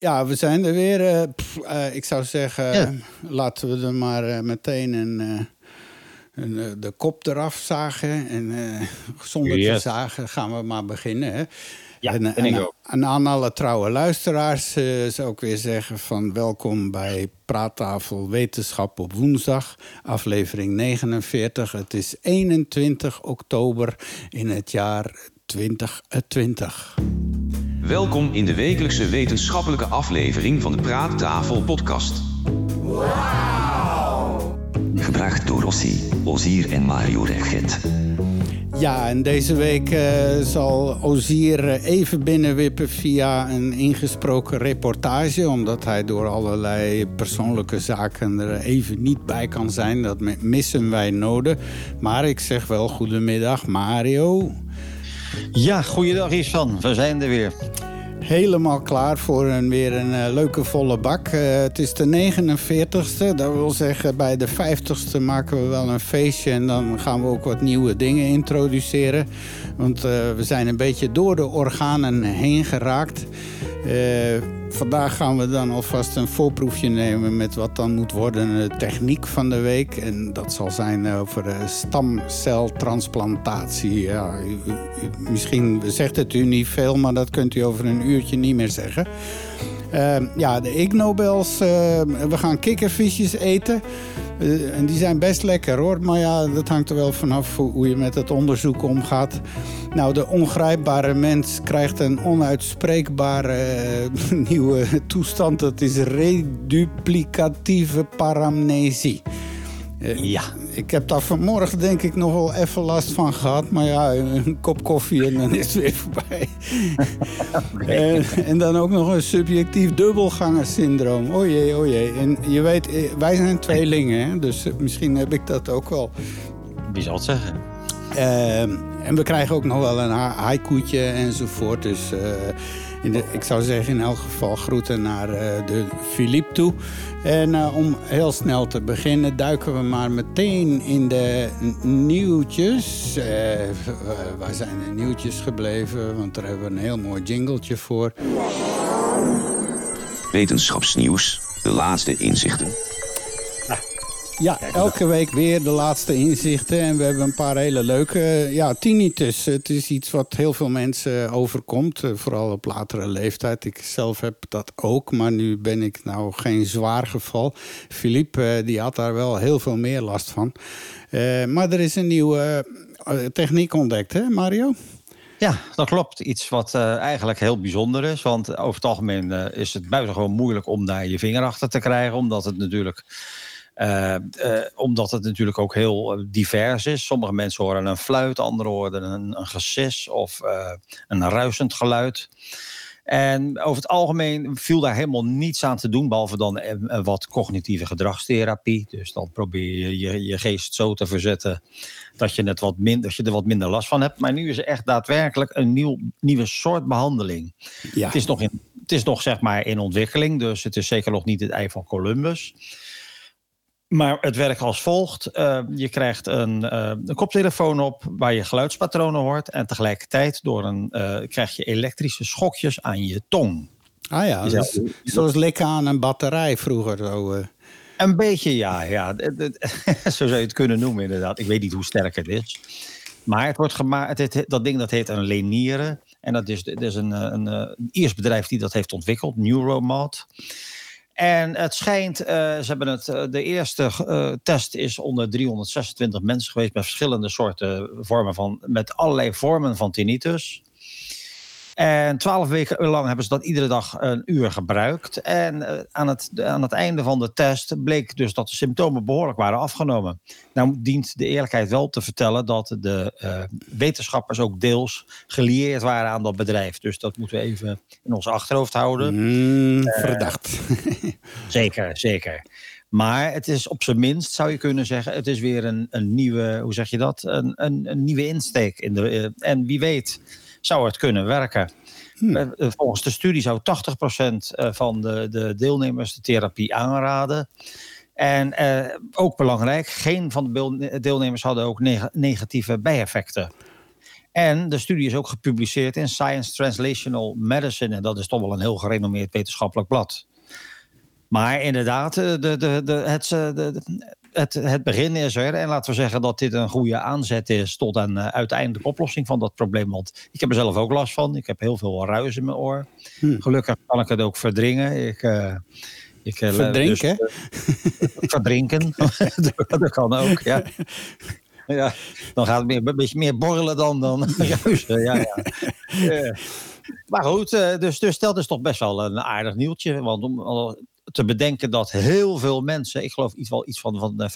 Ja, we zijn er weer. Uh, pff, uh, ik zou zeggen, ja. laten we er maar uh, meteen een, een, de kop eraf zagen. En zonder yes. te zagen gaan we maar beginnen. Hè? Ja, en, en, en, en, aan alle trouwe luisteraars zou ik weer zeggen van welkom bij Praattafel Wetenschap op woensdag, aflevering 49. Het is 21 oktober in het jaar 2020. Welkom in de wekelijkse wetenschappelijke aflevering van de Praattafel podcast. Gebracht door Rossi, Ozier en Mario Regget. Ja, en deze week uh, zal Ozier even binnenwippen via een ingesproken reportage. Omdat hij door allerlei persoonlijke zaken er even niet bij kan zijn. Dat missen wij nodig. Maar ik zeg wel goedemiddag, Mario. Ja, goeiedag Isan. We zijn er weer. Helemaal klaar voor een, weer een uh, leuke volle bak. Uh, het is de 49ste. Dat wil zeggen, bij de 50ste maken we wel een feestje. En dan gaan we ook wat nieuwe dingen introduceren. Want uh, we zijn een beetje door de organen heen geraakt. Vandaag gaan we dan alvast een voorproefje nemen met wat dan moet worden de techniek van de week. En dat zal zijn over stamceltransplantatie. Ja, misschien zegt het u niet veel, maar dat kunt u over een uurtje niet meer zeggen. Ja, de Ig Nobels. We gaan kikkervisjes eten. Uh, en die zijn best lekker hoor. Maar ja, dat hangt er wel vanaf hoe je met het onderzoek omgaat. Nou, de ongrijpbare mens krijgt een onuitspreekbare nieuwe toestand. Dat is reduplicatieve paramnesie. Uh, ja. Ik heb daar vanmorgen denk ik nog wel even last van gehad. Maar ja, een kop koffie en dan is het weer voorbij. okay. en, en, dan ook nog een subjectief dubbelgangersyndroom. O jee, o jee. En je weet, wij zijn tweelingen, hè? dus misschien heb ik dat ook wel. Wie zal het zeggen? Uh, en we krijgen ook nog wel een haikoetje enzovoort. Dus... Uh, ik zou zeggen in elk geval groeten naar uh, de Philippe toe. En uh, om heel snel te beginnen duiken we maar meteen in de nieuwtjes. Uh, waar zijn de nieuwtjes gebleven? Want daar hebben we een heel mooi jingletje voor. Wetenschapsnieuws, de laatste inzichten. Ja, elke week weer de laatste inzichten. En we hebben een paar hele leuke. Ja, tinnitus. Het is iets wat heel veel mensen overkomt. Vooral op latere leeftijd. Ik zelf heb dat ook. Maar nu ben ik nou geen zwaar geval. Philippe, die had daar wel heel veel meer last van. Uh, maar er is een nieuwe techniek ontdekt, hè Mario? Ja, dat klopt. Iets wat uh, eigenlijk heel bijzonder is. Want over het algemeen uh, is het buitengewoon moeilijk om daar je vinger achter te krijgen. Omdat het natuurlijk uh, uh, omdat het natuurlijk ook heel divers is. Sommige mensen horen een fluit, anderen horen een, een gesis of uh, een ruisend geluid. En over het algemeen viel daar helemaal niets aan te doen, behalve dan wat cognitieve gedragstherapie. Dus dan probeer je je, je geest zo te verzetten dat je, net wat minder, dat je er wat minder last van hebt. Maar nu is er echt daadwerkelijk een nieuw, nieuwe soort behandeling. Ja. Het, is nog in, het is nog zeg maar in ontwikkeling, dus het is zeker nog niet het ei van Columbus. Maar het werkt als volgt. Uh, je krijgt een, uh, een, koptelefoon op waar je geluidspatronen hoort. En tegelijkertijd door een, uh, krijg je elektrische schokjes aan je tong. Ah ja, dus, zoals likken aan een batterij vroeger. Zo, Een beetje, ja. ja. zo zou je het kunnen noemen inderdaad. Ik weet niet hoe sterk het is. Maar het wordt gemaakt, het, dat ding dat heet een lenieren. En dat is, dat is een, een, een bedrijf die dat heeft ontwikkeld, Neuromod. En het schijnt, uh, ze hebben het, uh, de eerste uh, test is onder 326 mensen geweest met verschillende soorten vormen van, met allerlei vormen van tinnitus. En twaalf weken lang hebben ze dat iedere dag een uur gebruikt. En aan, het, aan het einde van de test bleek dus dat de symptomen behoorlijk waren afgenomen. Nou dient de eerlijkheid wel te vertellen dat de uh, wetenschappers ook deels gelieerd waren aan dat bedrijf. Dus dat moeten we even in ons achterhoofd houden. Mm, verdacht. Uh, zeker, zeker. Maar het is op zijn minst, zou je kunnen zeggen, het is weer een, een nieuwe, hoe zeg je dat? Een, een, een nieuwe insteek. In de, uh, en wie weet zou het kunnen werken. Hmm. Volgens de studie zou 80% van de, de deelnemers de therapie aanraden. En eh, ook belangrijk, geen van de deelnemers hadden ook neg negatieve bijeffecten. En de studie is ook gepubliceerd in Science Translational Medicine. En dat is toch wel een heel gerenommeerd wetenschappelijk blad. Maar inderdaad, de, de, de, het, de, het, het begin is er. En laten we zeggen dat dit een goede aanzet is tot een uiteindelijke oplossing van dat probleem. Want ik heb er zelf ook last van. Ik heb heel veel ruis in mijn oor. Hm. Gelukkig kan ik het ook verdringen. Ik, uh, ik, Verdrinken? Dus, verdrinken. dat kan ook, ja. Ja, dan gaat het meer, een beetje meer borrelen dan, dan. Ja, ja. Maar goed, dus, dus dat is toch best wel een aardig nieuwtje. Want om te bedenken dat heel veel mensen, ik geloof iets, wel iets van, van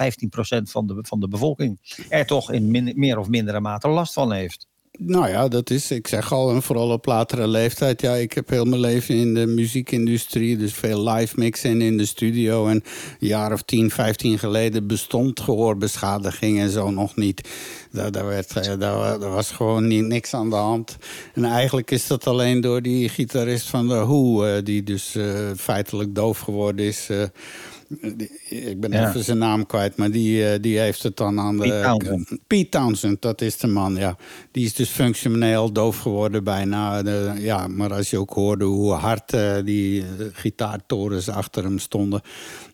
15% van de, van de bevolking, er toch in min, meer of mindere mate last van heeft. Nou ja, dat is, ik zeg al, en vooral op latere leeftijd. Ja, ik heb heel mijn leven in de muziekindustrie, dus veel live mixen in de studio. En een jaar of 10, 15 geleden bestond gehoorbeschadiging en zo nog niet. Daar, werd, eh, daar, was gewoon niet, niks aan de hand. En eigenlijk is dat alleen door die gitarist van de Who, eh, die dus uh, feitelijk doof geworden is ik ben even zijn naam kwijt, maar die, eh, die heeft het dan aan de... Pete Townsend. Pete Townsend, dat is de man, ja. Die is dus functioneel doof geworden bijna. De, ja, maar als je ook hoorde hoe hard uh, die gitaartorens achter hem stonden...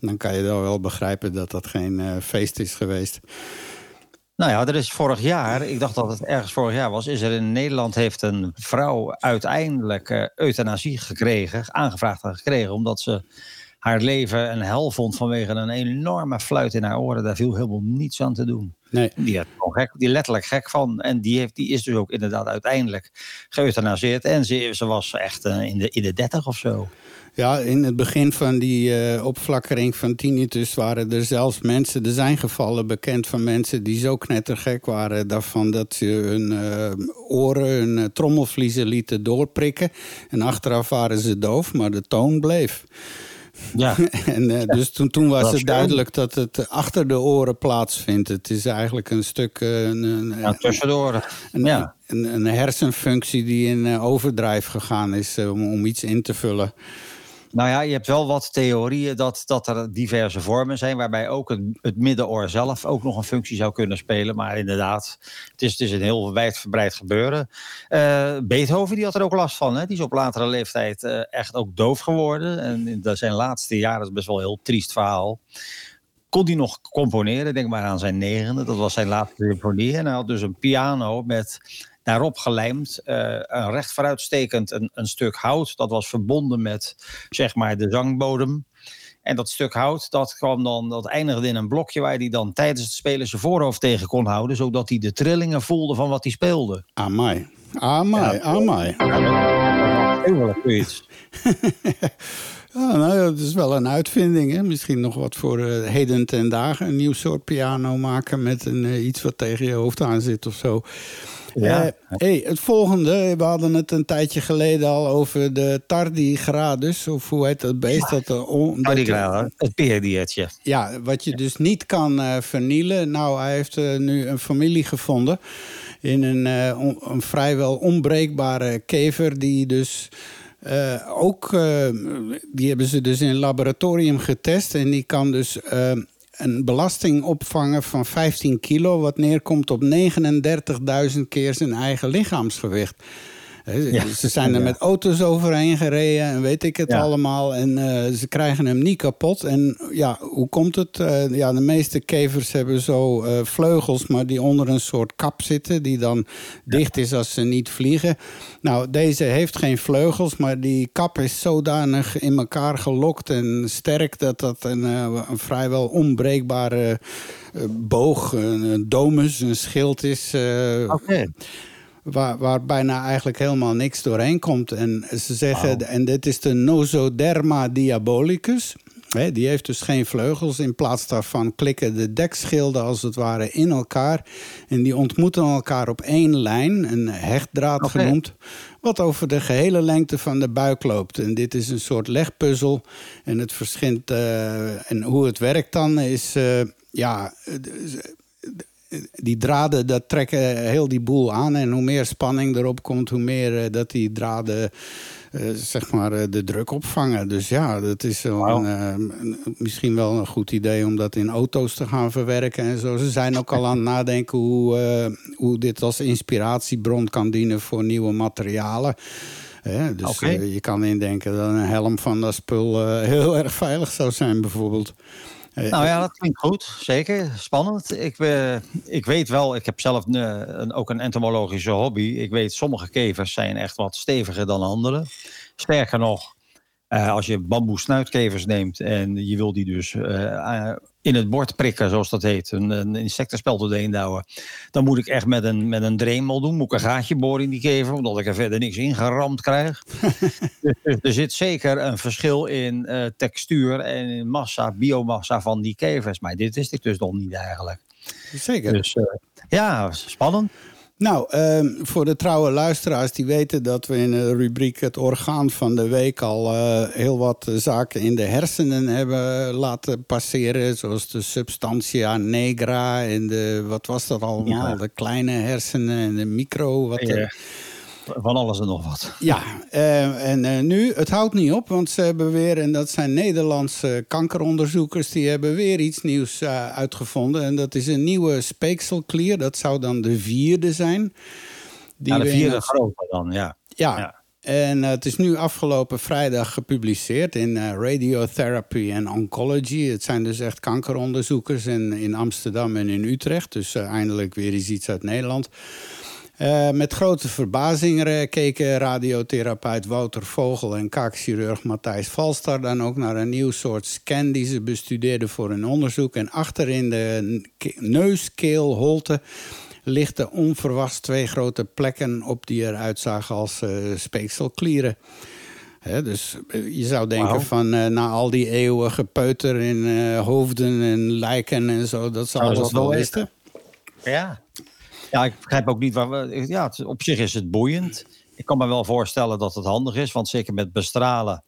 dan kan je dan wel begrijpen dat dat geen uh, feest is geweest. Nou ja, er is vorig jaar, ik dacht dat het ergens vorig jaar was, is er in Nederland heeft een vrouw uiteindelijk euthanasie gekregen, aangevraagd en gekregen, omdat ze haar leven een hel vond vanwege een enorme fluit in haar oren. Daar viel helemaal niets aan te doen. Nee. Die had gek, die letterlijk gek van. En die, heeft, die is dus ook inderdaad uiteindelijk geëuthanaseerd. En ze, ze was echt uh, in, de, in de dertig of zo. Ja, in het begin van die uh, opflakkering van tinnitus waren er zelfs mensen... er zijn gevallen bekend van mensen die zo knettergek waren... daarvan dat ze hun uh, oren, hun trommelvliezen lieten doorprikken. En achteraf waren ze doof, maar de toon bleef. Ja. en, uh, dus toen, toen was het duidelijk dat het achter de oren plaatsvindt. Het is eigenlijk een stuk... Uh, een, ja, tussen de oren. Een, ja. een, een, hersenfunctie die in uh, overdrijf gegaan is om, om iets in te vullen. Nou ja, je hebt wel wat theorieën dat, dat er diverse vormen zijn... waarbij ook het, het middenoor zelf ook nog een functie zou kunnen spelen. Maar inderdaad, het is, het is een heel wijdverbreid gebeuren. Uh, Beethoven die had er ook last van. Hè? Die is op latere leeftijd uh, echt ook doof geworden. En in zijn laatste jaren is best wel een heel triest verhaal kon hij nog componeren. Denk maar aan zijn negende. Dat was zijn laatste symfonie. En hij had dus een piano met daarop gelijmd, uh, een recht vooruitstekend een, een stuk hout. Dat was verbonden met zeg maar de zangbodem. En dat stuk hout, dat, kwam dan, dat eindigde in een blokje waar hij dan tijdens het spelen zijn voorhoofd tegen kon houden. Zodat hij de trillingen voelde van wat hij speelde. Amai. Amai, ja, amai. Heel iets. Ja, nou, dat is wel een uitvinding. Hè? Misschien nog wat voor uh, heden ten dagen. Een nieuw soort piano maken met een, uh, iets wat tegen je hoofd aan zit of zo. Ja. Uh, hey, het volgende, we hadden het een tijdje geleden al over de tardigradus, of hoe heet dat beest? Ja. Dat, on, dat, het peerdiertje. Ja, wat je dus niet kan uh, vernielen. Nou, hij heeft uh, nu een familie gevonden in een, on, een vrijwel onbreekbare kever die dus... ook, die hebben ze dus in een laboratorium getest. En die kan dus een belasting opvangen van 15 kilo... wat neerkomt op 39.000 keer zijn eigen lichaamsgewicht. Ja. Ze zijn er met auto's overheen gereden en weet ik het allemaal. En uh, ze krijgen hem niet kapot. En ja, hoe komt het? Uh, ja, de meeste kevers hebben zo uh, vleugels, maar die onder een soort kap zitten... die dan dicht is als ze niet vliegen. Nou, deze heeft geen vleugels, maar die kap is zodanig in elkaar gelokt en sterk... dat dat een, een vrijwel onbreekbare boog, een domus, een schild is... Oké. Okay waar, waar bijna eigenlijk helemaal niks doorheen komt. En ze zeggen, en dit is de Nosoderma diabolicus. die heeft dus geen vleugels. In plaats daarvan klikken de dekschilden als het ware in elkaar. En die ontmoeten elkaar op één lijn, een hechtdraad okay. genoemd. Wat over de gehele lengte van de buik loopt. En dit is een soort legpuzzel. En het verschilt. Uh, en hoe het werkt dan is. Uh, ja die draden, dat trekken heel die boel aan. En hoe meer spanning erop komt, hoe meer uh, dat die draden eh, zeg maar, eh, de druk opvangen. Dus ja, dat is wel een, eh, misschien wel een goed idee om dat in auto's te gaan verwerken en zo. Ze zijn ook al aan het nadenken hoe, eh, hoe dit als inspiratiebron kan dienen voor nieuwe materialen. Hè, dus eh, je kan indenken dat een helm van dat spul eh, heel erg veilig zou zijn, bijvoorbeeld. Eh, Nou ja, dat klinkt goed. Zeker. Spannend. Ik, eh, ik weet wel, ik heb zelf eh, een, ook een entomologische hobby. Ik weet, sommige kevers zijn echt wat steviger dan andere. Sterker nog, eh, als je bamboe snuitkevers neemt en je wil die dus eh, eh, in het bord prikken, zoals dat heet, een, een insectenspel doorheen douwen, dan moet ik echt met een, met een dremel doen. Moet ik een gaatje boren in die kever, omdat ik er verder niks ingeramd krijg. Dus er zit zeker een verschil in textuur en in massa, biomassa van die kevers. Maar dit wist ik dus nog niet eigenlijk. Zeker. Dus ja, spannend. Nou, ehm, voor de trouwe luisteraars die weten dat we in de rubriek het orgaan van de week al eh, heel wat eh, zaken in de hersenen hebben laten passeren. Zoals de substantia negra en de, wat was dat allemaal? Ja. De kleine hersenen en de micro. Wat er- van alles en nog wat. ja, eh, en eh, nu, het houdt niet op, want ze hebben weer, en dat zijn Nederlandse kankeronderzoekers, die hebben weer iets nieuws eh, uitgevonden. En dat is een nieuwe speekselklier, dat zou dan de vierde zijn. Die Ja, de vierde het- grote dan, ja. ja. Ja. En het is nu afgelopen vrijdag gepubliceerd in Radiotherapy and Oncology. Het zijn dus echt kankeronderzoekers in, in Amsterdam en in Utrecht. Dus eindelijk weer eens iets uit Nederland. Eh, met grote verbazing eh, keken radiotherapeut Wouter Vogel en kaakchirurg Matthijs Valstar dan ook naar een nieuw soort scan die ze bestudeerden voor hun onderzoek. En achter in de ke- neuskeelholte lichten onverwachts twee grote plekken op die eruit zagen als eh, speekselklieren. Dus je zou denken van na al die eeuwen gepeuter in hoofden en lijken en zo, dat ze ze alles wel wel wisten. Ja. Ja, ik begrijp ook niet waar we. Ja, het- op zich is het boeiend. Ik kan me wel voorstellen dat het handig is, want zeker met bestralen.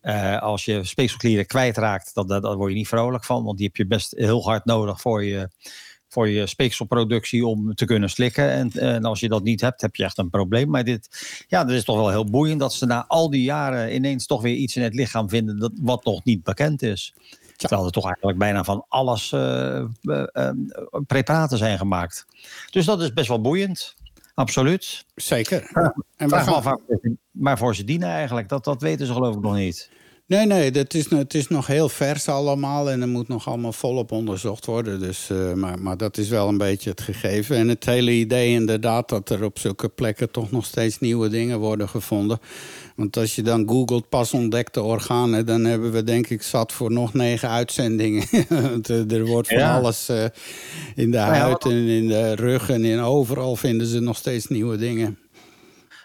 eh, als je speekselklieren kwijtraakt, dan, dan, daar word je niet vrolijk van. Want die heb je best heel hard nodig voor je, voor je speekselproductie om te kunnen slikken. En, en als je dat niet hebt, heb je echt een probleem. Maar dit, ja, dat is toch wel heel boeiend dat ze na al die jaren ineens toch weer iets in het lichaam vinden dat, wat nog niet bekend is. Terwijl er toch eigenlijk bijna van alles eh, eh, eh, preparaten zijn gemaakt. Dus dat is best wel boeiend. Absoluut. Zeker. En gaan, waar- waarvoor ze dienen eigenlijk. Dat, dat weten ze geloof ik nog niet. Nee, nee, dat is, het is nog heel vers allemaal en er moet nog allemaal volop onderzocht worden. Dus, eh, maar, maar dat is wel een beetje het gegeven. En het hele idee inderdaad dat er op zulke plekken toch nog steeds nieuwe dingen worden gevonden. Want als je dan googelt pas ontdekte organen, dan hebben we denk ik zat voor nog negen uitzendingen. Want eh, er wordt van Ja. alles eh, in de huid en in de rug en in overal vinden ze nog steeds nieuwe dingen.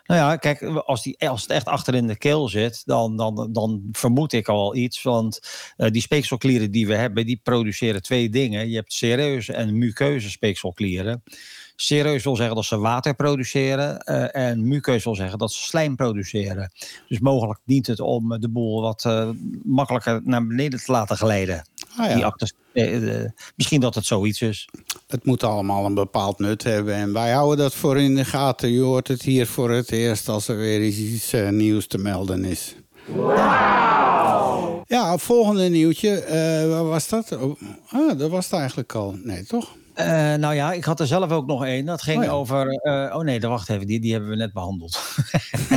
Nou ja, kijk, als, die, als het echt achter in de keel zit, dan, dan, dan vermoed ik al iets. Want eh, die speekselklieren die we hebben, die produceren twee dingen. Je hebt serieuze en muqueuze speekselklieren. Serieus wil zeggen dat ze water produceren. eh, en muqueus wil zeggen dat ze slijm produceren. Dus mogelijk dient het om de boel wat eh, makkelijker naar beneden te laten glijden. Ah, ja. Die eh, misschien dat het zoiets is. Het moet allemaal een bepaald nut hebben. En wij houden dat voor in de gaten. Je hoort het hier voor het eerst als er weer eens iets eh, nieuws te melden is. Ja, volgende nieuwtje. eh, waar was dat? Oh, ah, dat was het eigenlijk al. Nee, toch? Eh, nou ja, ik had er zelf ook nog één. Dat ging Oh ja. over. eh, oh nee, dan wacht even, die, die hebben we net behandeld.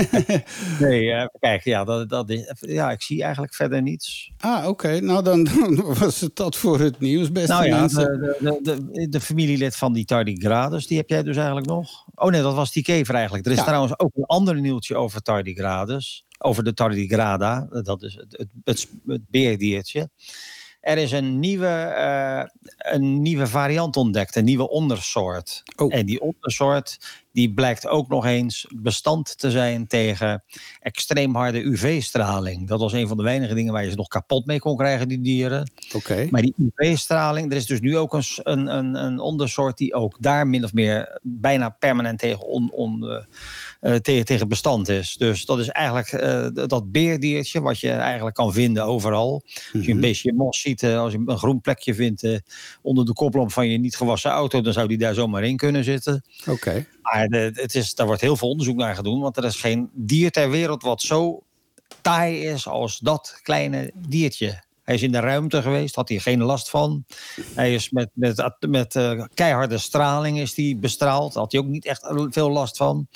nee, eh, kijk, ja, dat, dat is, ja, ik zie eigenlijk verder niets. Ah, oké. Nou, dan, dan was het dat voor het nieuws, beste nou ja, mensen. de, de, de, de, de familielid van die tardigrades, die heb jij dus eigenlijk nog. Oh nee, dat was die kever eigenlijk. Er is Ja. trouwens ook een ander nieuwtje over tardigrades. Over de tardigrada. Dat is het, het, het, het beerdiertje. Er is een nieuwe, eh, een nieuwe variant ontdekt, een nieuwe ondersoort. Oh. En die ondersoort die blijkt ook nog eens bestand te zijn tegen extreem harde UV-straling. Dat was een van de weinige dingen waar je ze nog kapot mee kon krijgen, die dieren. Oké. Maar die UV-straling, er is dus nu ook een, een, een ondersoort die ook daar min of meer bijna permanent tegen on, on, eh, uh, tegen, tegen bestand is. Dus dat is eigenlijk uh, dat beerdiertje wat je eigenlijk kan vinden overal. Als je een mhm. beetje mos ziet, als je een groen plekje vindt onder de koplamp van je niet gewassen auto, dan zou die daar zomaar in kunnen zitten. Oké. Maar het is, daar wordt heel veel onderzoek naar gedaan, want er is geen dier ter wereld wat zo taai is als dat kleine diertje. Hij is in de ruimte geweest, had hij geen last van. Hij is met, met, met uh, keiharde straling is die bestraald. Had hij ook niet echt veel last van.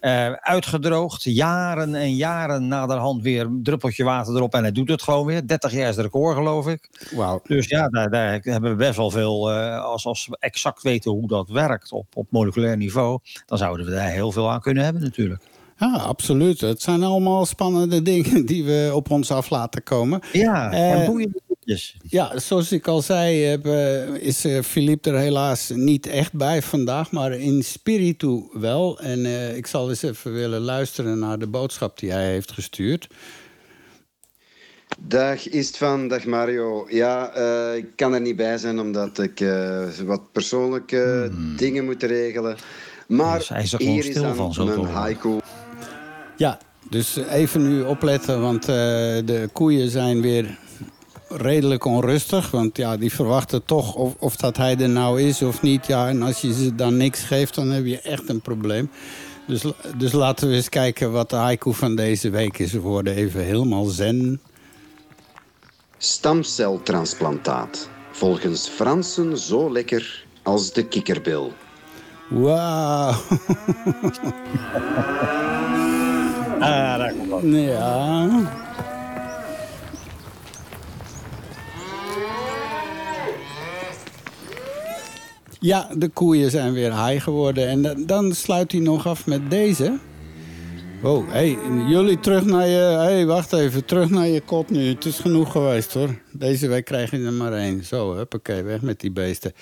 Uh, uitgedroogd, jaren en jaren naderhand weer een druppeltje water erop. En hij doet het gewoon weer. 30 jaar is de record, geloof ik. Wow. Dus ja, daar, daar hebben we best wel veel... Uh, als, als we exact weten hoe dat werkt op, op moleculair niveau... dan zouden we daar heel veel aan kunnen hebben natuurlijk. Ja, absoluut. Het zijn allemaal spannende dingen die we op ons af laten komen. Ja, en boeiende Ja, zoals ik al zei, heb, uh, is uh, Philippe er helaas niet echt bij vandaag, maar in spiritu wel. En uh, ik zal eens even willen luisteren naar de boodschap die hij heeft gestuurd. Dag Istvan, dag Mario. Ja, ik kan er niet bij zijn omdat ik wat persoonlijke hmm. dingen moet regelen. Maar hij is hier is dan van, zo mijn haiku. Ja, dus even nu opletten, want uh, de koeien zijn weer redelijk onrustig. Want ja, die verwachten toch of, of dat hij er nou is of niet. Ja, en als je ze dan niks geeft, dan heb je echt een probleem. Dus, dus laten we eens kijken wat de haiku van deze week is. We worden even helemaal zen. Stamceltransplantaat. Volgens Fransen zo lekker als de kikkerbil. Wauw. Ah, daar komt dat. Ja. Ja, de koeien zijn weer high geworden. En dan sluit hij nog af met deze. Oh, hey, jullie terug naar je... hey, wacht even. Terug naar je kot nu. Het is genoeg geweest, hoor. Deze week krijg je er maar één. Zo, oké, weg met die beesten.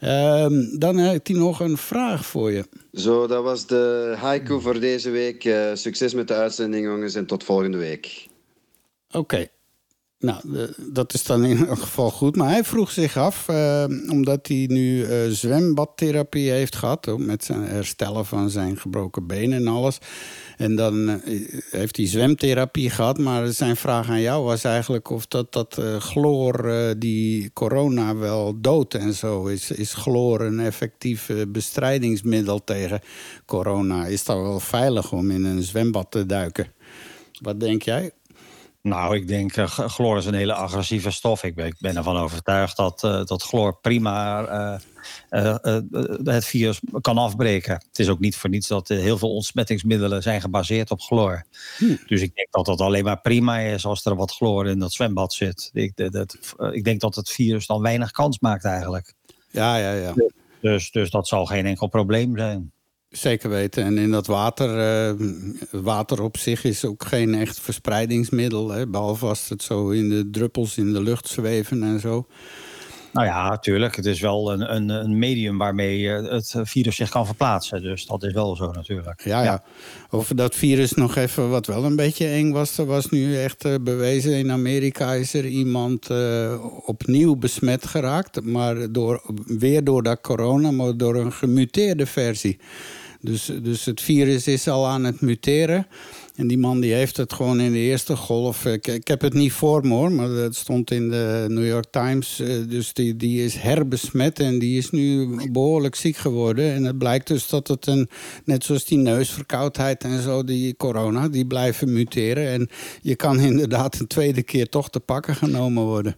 Um, dan heeft hij nog een vraag voor je. Zo, dat was de haiku voor deze week. Uh, succes met de uitzending, jongens. En tot volgende week. Oké. Nou, dat is dan in elk geval goed. Maar hij vroeg zich af, uh, omdat hij nu uh, zwembadtherapie heeft gehad... met zijn herstellen van zijn gebroken benen en alles... En dan uh, heeft hij zwemtherapie gehad. Maar zijn vraag aan jou was eigenlijk of dat, dat chloor die corona wel doodt en zo. Is, is chloor een effectief bestrijdingsmiddel tegen corona? Is dat wel veilig om in een zwembad te duiken? Wat denk jij? Nou, ik denk, uh, chloor is een hele agressieve stof. Ik ben, ik ben ervan overtuigd dat, uh, dat chloor prima uh, het virus kan afbreken. Het is ook niet voor niets dat heel veel ontsmettingsmiddelen zijn gebaseerd op chloor. Hm. Dus ik denk dat dat alleen maar prima is als er wat chloor in dat zwembad zit. Ik, dat, dat, ik denk dat het virus dan weinig kans maakt eigenlijk. Ja, ja, ja. Dus, dus dat zal geen enkel probleem zijn. Zeker weten. En in dat water, uh, water op zich is ook geen echt verspreidingsmiddel. Hè, behalve als het zo in de druppels in de lucht zweven en zo. Nou ja, natuurlijk. Het is wel een, een, een medium waarmee het virus zich kan verplaatsen. Dus dat is wel zo natuurlijk. Ja, ja. Over dat virus nog even, wat wel een beetje eng was. Er was nu echt uh, bewezen, in Amerika is er iemand uh, opnieuw besmet geraakt. Maar door, weer door dat corona, maar door een gemuteerde versie. Dus, dus het virus is al aan het muteren. En die man die heeft het gewoon in de eerste golf. Ik, ik heb het niet voor me hoor, maar dat stond in de New York Times. Eh, dus die, die is herbesmet en die is nu behoorlijk ziek geworden. En het blijkt dus dat het een, net zoals die neusverkoudheid en zo, die corona, die blijven muteren. En je kan inderdaad een tweede keer toch te pakken genomen worden.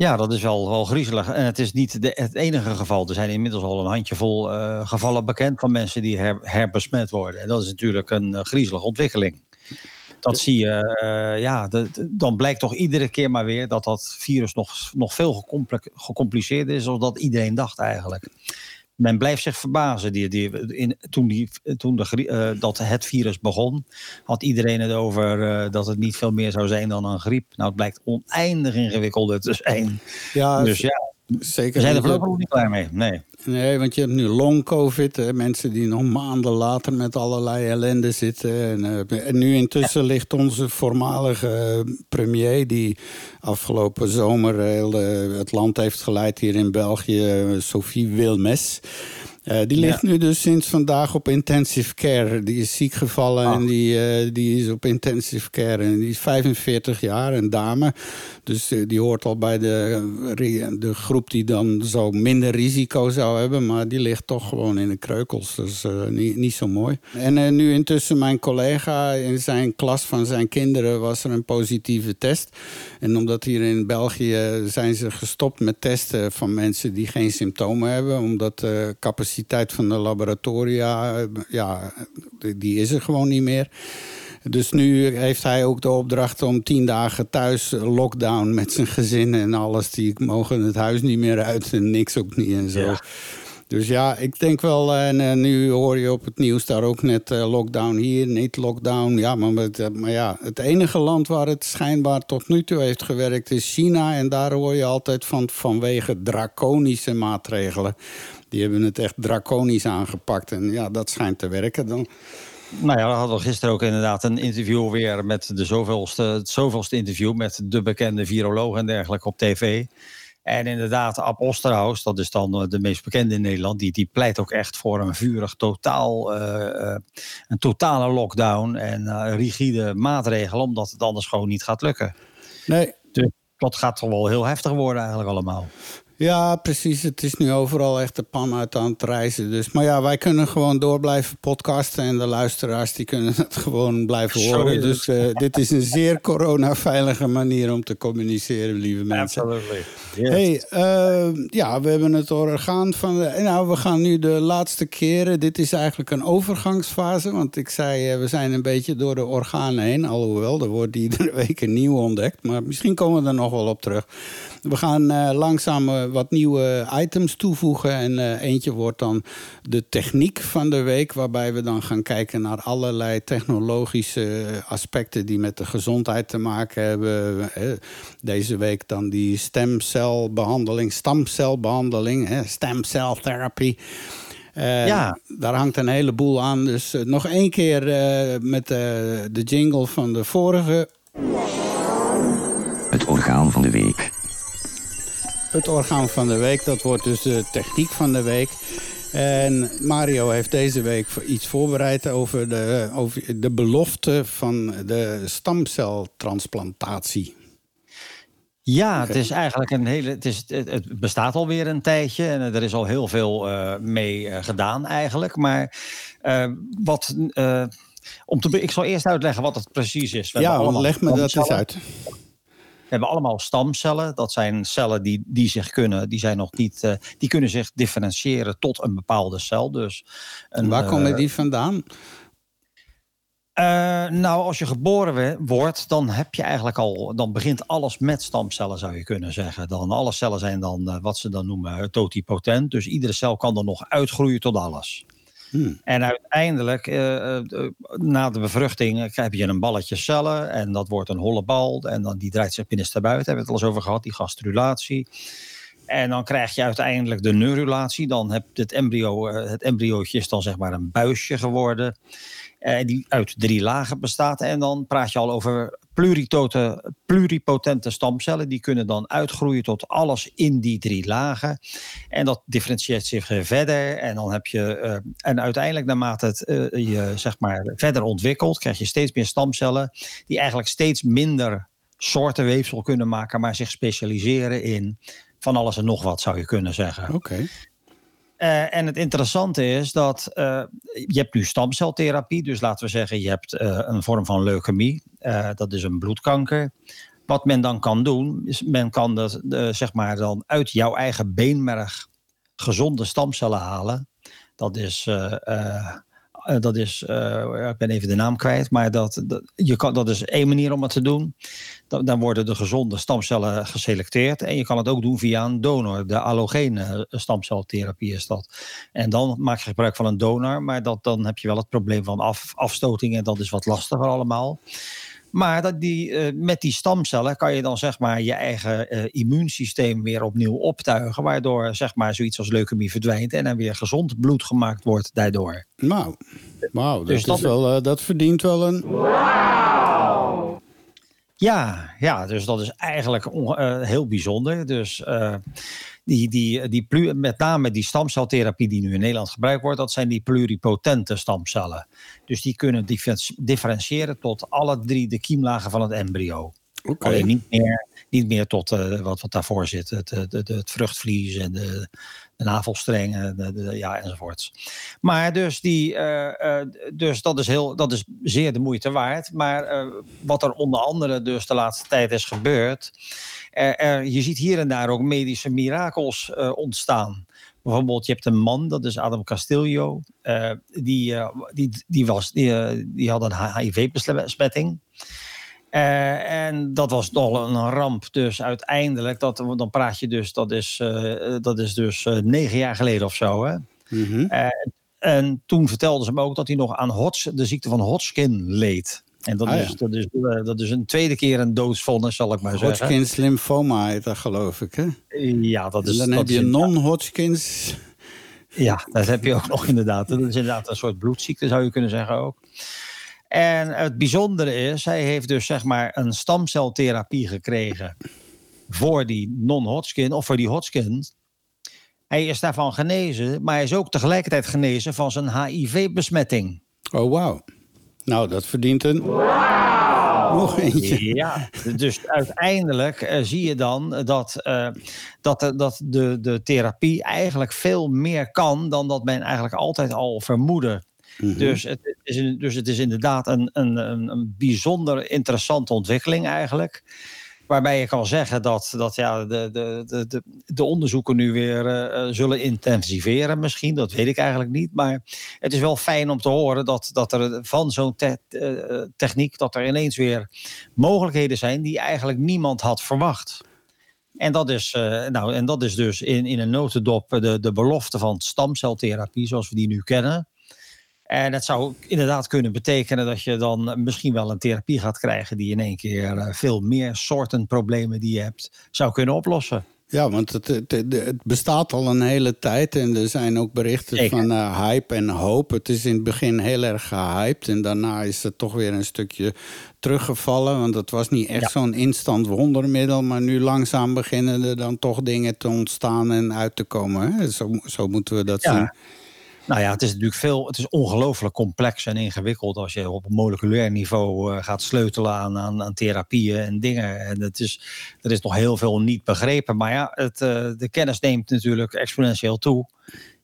Ja, dat is wel, wel griezelig. En het is niet de, het enige geval. Er zijn inmiddels al een handjevol uh, gevallen bekend van mensen die her, herbesmet worden. En dat is natuurlijk een uh, griezelige ontwikkeling. Dat zie je, uh, ja, dan blijkt toch iedere keer maar weer dat dat virus nog, nog veel gecompliceerder is dan dat iedereen dacht eigenlijk men blijft zich verbazen. Die, die, in, toen die, toen de, uh, dat het virus begon, had iedereen het over uh, dat het niet veel meer zou zijn dan een griep. Nou, het blijkt oneindig ingewikkelder te zijn. Ja, dus ja, zeker. We zijn er voorlopig nog niet klaar mee. Nee. Nee, want je hebt nu long-covid. Mensen die nog maanden later met allerlei ellende zitten. En, en nu intussen ligt onze voormalige premier... die afgelopen zomer heel, het land heeft geleid hier in België... Sophie Wilmes... Uh, die ligt nu dus sinds vandaag op intensive care. Die is ziek gevallen en die, uh, die is op intensive care. En die is 45 jaar, een dame. Dus uh, die hoort al bij de, de groep die dan zo minder risico zou hebben. Maar die ligt toch gewoon in de kreukels. Dus niet, niet zo mooi. En nu intussen mijn collega in zijn klas van zijn kinderen was er een positieve test. En omdat hier in België zijn ze gestopt met testen van mensen die geen symptomen hebben. Omdat de capaciteit van de laboratoria, ja, die is er gewoon niet meer. Dus nu heeft hij ook de opdracht om tien dagen thuis lockdown met zijn gezin en alles. Die mogen het huis niet meer uit en niks ook niet en zo. Dus ja, ik denk wel, eh, en nu hoor je op het nieuws daar ook net uh, lockdown hier, niet lockdown. Ja, maar, maar ja, het enige land waar het schijnbaar tot nu toe heeft gewerkt is China. En daar hoor je altijd van vanwege draconische maatregelen. Die hebben het echt draconisch aangepakt. En ja, dat schijnt te werken dan. Nou ja, we hadden gisteren ook inderdaad een interview weer met de zoveelste, het zoveelste interview met de bekende viroloog en dergelijke op tv. En inderdaad, Ab Osterhaus, dat is dan eh, de meest bekende in Nederland, die, die pleit ook echt voor een vurig totaal, uh, een totale lockdown en uh, rigide maatregelen, omdat het anders gewoon niet gaat lukken. Nee. Dus dat gaat toch wel heel heftig worden eigenlijk allemaal. Ja, precies. Het is nu overal echt de pan uit aan het reizen. Dus, maar ja, wij kunnen gewoon door blijven podcasten. En de luisteraars die kunnen het gewoon blijven horen. Dus uh, dit is een zeer coronaveilige manier om te communiceren, lieve mensen. Absolutely. Hey, uh, ja, we hebben het orgaan van... De, nou, we gaan nu de laatste keren. Dit is eigenlijk een overgangsfase. Want ik zei, uh, we zijn een beetje door de organen heen. Alhoewel, er wordt iedere week een nieuw ontdekt. Maar misschien komen we er nog wel op terug. We gaan uh, langzaam uh, wat nieuwe items toevoegen. En uh, eentje wordt dan de techniek van de week. Waarbij we dan gaan kijken naar allerlei technologische aspecten die met de gezondheid te maken hebben. Deze week dan die stemcelbehandeling, stamcelbehandeling, stemceltherapie. Uh, ja. Daar hangt een heleboel aan. Dus uh, nog één keer uh, met de jingle van de vorige. Het orgaan van de week. Het orgaan van de week, dat wordt dus de techniek van de week. En Mario heeft deze week iets voorbereid over de, over de belofte van de stamceltransplantatie. Ja, het is eigenlijk een hele. Het, is, het bestaat alweer een tijdje en er is al heel veel uh, mee uh, gedaan eigenlijk. Maar uh, wat. om te, ik zal eerst uitleggen wat het precies is. We ja, leg me dat eens uit. We hebben allemaal stamcellen. Dat zijn cellen die, die zich kunnen, die zijn nog niet, uh, die kunnen zich differentiëren tot een bepaalde cel. Dus een, Waar komen uh, die vandaan? Uh, nou, als je geboren wordt, dan heb je eigenlijk al, dan begint alles met stamcellen, zou je kunnen zeggen. Dan alle cellen zijn dan wat ze dan noemen totipotent. Dus iedere cel kan dan nog uitgroeien tot alles. Hmm. En uiteindelijk, uh, uh, na de bevruchting, heb je een balletje cellen. En dat wordt een holle bal. En dan, die draait zich binnenstebuiten. Hebben we het al eens over gehad, die gastrulatie. En dan krijg je uiteindelijk de neurulatie. Dan heb het embryo, het embryootje is dan zeg maar een buisje geworden. Uh, die uit drie lagen bestaat. En dan praat je al over pluripotente stamcellen. Die kunnen dan uitgroeien tot alles in die drie lagen. En dat differentieert zich verder. En dan heb je. Uh, en uiteindelijk, naarmate het uh, je zeg maar verder ontwikkelt, krijg je steeds meer stamcellen. die eigenlijk steeds minder soorten weefsel kunnen maken, maar zich specialiseren in van alles en nog wat, zou je kunnen zeggen. Oké. Uh, en het interessante is dat uh, je hebt nu stamceltherapie. Dus laten we zeggen, je hebt uh, een vorm van leukemie. dat is een bloedkanker. Wat men dan kan doen, is men kan dat, zeg maar dan uit jouw eigen beenmerg gezonde stamcellen halen. Dat is dat is, uh, ik ben even de naam kwijt, maar dat, je kan, dat is één manier om het te doen. Dan, worden de gezonde stamcellen geselecteerd. En je kan het ook doen via een donor. De allogene stamceltherapie is dat. En dan maak je gebruik van een donor, maar dat, dan heb je wel het probleem van af, afstoting. En dat is wat lastiger allemaal. Maar dat die, uh, met die stamcellen kan je dan zeg maar je eigen uh, immuunsysteem weer opnieuw optuigen. Waardoor zeg maar zoiets als leukemie verdwijnt en er weer gezond bloed gemaakt wordt daardoor. Nou, wauw, dat, dus dat, wel, uh, dat verdient wel een... Wow. Ja, ja, dus dat is eigenlijk heel bijzonder. Dus die, die, die, plu- met name die stamceltherapie die nu in Nederland gebruikt wordt, dat zijn die pluripotente stamcellen. Dus die kunnen differ- differentiëren tot alle drie de kiemlagen van het embryo. Alleen niet meer, niet meer tot eh, wat, wat daarvoor zit. Het, het, het, het vruchtvlies en de, de navelstreng en de, de- ja, enzovoorts. Maar dus, die, eh, eh, dus dat, is heel, dat is zeer de moeite waard. Maar eh, wat er onder andere dus de laatste tijd is gebeurd... Er, er- je ziet hier en daar ook medische mirakels eh, ontstaan. Bijvoorbeeld, je hebt een man, dat is Adam Castillo. eh, die, eh, die, die, was, die, eh, die had een HIV-besmetting. Eh, en dat was toch een ramp. Dus uiteindelijk, dat, dan praat je dus, dat is, eh, dat is dus eh, negen jaar geleden of zo. Hè? Mhm. En toen vertelden ze hem ook dat hij nog aan Hodg, de ziekte van Hodgkin leed. En dat, Ah, is, ja. dat, is, dat is een tweede keer een doodsvonnis, zal ik maar zeggen. Hodgkins lymphoma heet dat, geloof ik, hè? Ja, dat is. dan dat heb je non-Hodgkins. Ja, dat heb je ook nog inderdaad. Dat is inderdaad een soort bloedziekte, zou je kunnen zeggen ook. En het bijzondere is, hij heeft dus zeg maar een stamceltherapie gekregen voor die non-Hodgkin of voor die Hodgkin. Hij is daarvan genezen, maar hij is ook tegelijkertijd genezen van zijn HIV-besmetting. Oh, wauw. Nou, dat verdient een... Nog eentje. Ja, dus uiteindelijk eh, zie je dan dat, eh, dat, de- dat de, de therapie eigenlijk veel meer kan dan dat men eigenlijk altijd al vermoedde. Mhm. Dus, het is, dus het is inderdaad een, een, een, bijzonder interessante ontwikkeling eigenlijk. Waarbij je kan zeggen dat, dat ja, de, de, de, de, de onderzoeken nu weer eh, eh, zullen intensiveren misschien. Dat weet ik eigenlijk niet. Maar het is wel fijn om te horen dat, dat er van zo'n eh, techniek... dat er ineens weer mogelijkheden zijn die eigenlijk niemand had verwacht. En dat is, nou, en dat is dus in, in een notendop de, de belofte van stamceltherapie zoals we die nu kennen. En het zou inderdaad kunnen betekenen dat je dan misschien wel een therapie gaat krijgen die in één keer eh, veel meer soorten problemen die je hebt zou kunnen oplossen. Ja, want het, het, het bestaat al een hele tijd en er zijn ook berichten Zeker. van eh, hype en hoop. Het is in het begin heel erg gehyped en daarna is het toch weer een stukje teruggevallen. Want het was niet echt Ja. zo'n instant wondermiddel, maar nu langzaam beginnen er dan toch dingen te ontstaan en uit te komen. Hè? Zo, zo moeten we dat Ja. zien. Nou ja, het is natuurlijk veel, het is ongelooflijk complex en ingewikkeld als je op moleculair niveau eh, gaat sleutelen aan, aan, aan therapieën en dingen. En het is, er is nog heel veel niet begrepen. Maar ja, het, eh, de kennis neemt natuurlijk exponentieel toe.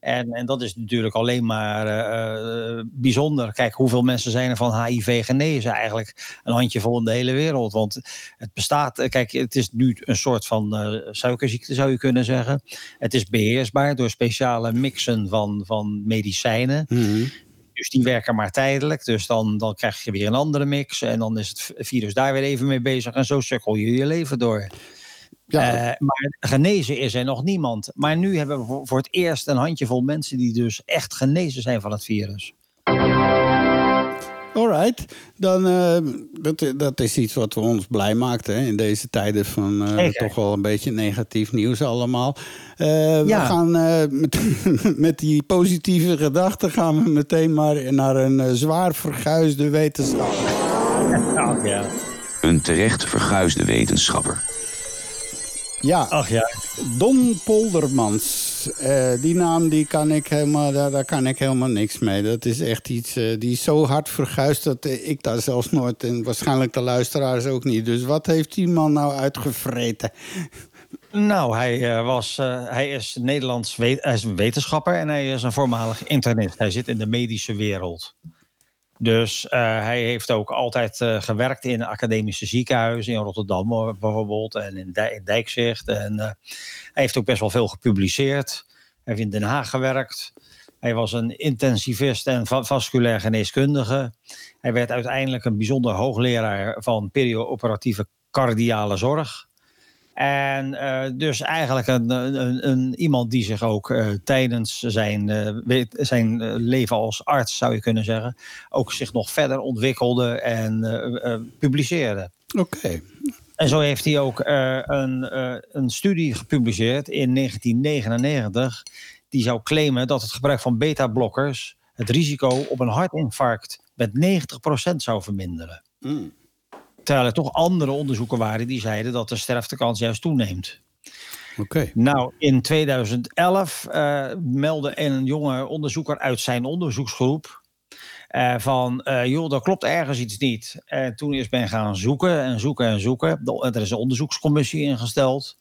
En, en dat is natuurlijk alleen maar eh, eh, bijzonder. Kijk, hoeveel mensen zijn er van HIV genezen? Eigenlijk een handjevol in de hele wereld. Want het bestaat, eh, kijk, het is nu een soort van eh, suikerziekte, zou je kunnen zeggen. Het is beheersbaar door speciale mixen van, van medicijnen. Mhm. Dus die werken maar tijdelijk. Dus dan, dan krijg je weer een andere mix. En dan is het virus daar weer even mee bezig. En zo sukkel je je leven door. Ja, Eh, maar genezen is er nog niemand. Maar nu hebben we voor, voor het eerst een handjevol mensen die dus echt genezen zijn van het virus. Alright, dan uh, dat, dat is iets wat ons blij maakt hè, in deze tijden van uh, toch wel een beetje negatief nieuws allemaal. Uh, ja. We gaan met, met, die positieve gedachten gaan we meteen maar naar een zwaar verguisde wetenschapper. Oh, ja. Een terecht verguisde wetenschapper. Ja, Ach ja. Don Poldermans. Uh, die naam die kan ik helemaal, daar, daar, kan ik helemaal niks mee. Dat is echt iets, uh, die is zo hard verguisd dat ik daar zelfs nooit... en waarschijnlijk de luisteraars ook niet. Dus wat heeft die man nou uitgevreten? Nou, hij, uh, was, hij is Nederlands hij is een wetenschapper en hij is een voormalig internist. Hij zit in de medische wereld. Dus uh, hij heeft ook altijd uh, gewerkt in academische ziekenhuizen in Rotterdam bijvoorbeeld en in, Dijk, in Dijkzicht. En uh, hij heeft ook best wel veel gepubliceerd. Hij heeft in Den Haag gewerkt. Hij was een intensivist en va vasculair geneeskundige. Hij werd uiteindelijk een bijzonder hoogleraar van perioperatieve cardiale zorg. En uh, dus eigenlijk een, een, een, iemand die zich ook uh, tijdens zijn, uh, zijn leven als arts, zou je kunnen zeggen, ook zich nog verder ontwikkelde en publiceerde. Oké. Okay. En zo heeft hij ook een, een studie gepubliceerd in 1999, die zou claimen dat het gebruik van beta-blokkers het risico op een hartinfarct met 90% zou verminderen. Mm. Terwijl er toch andere onderzoeken waren die zeiden dat de sterftekans juist toeneemt. Oké. Nou, in 2011 uh, meldde een jonge onderzoeker uit zijn onderzoeksgroep uh, van, uh, joh, er klopt ergens iets niet. En toen is men gaan zoeken en zoeken en zoeken. Er is een onderzoekscommissie ingesteld.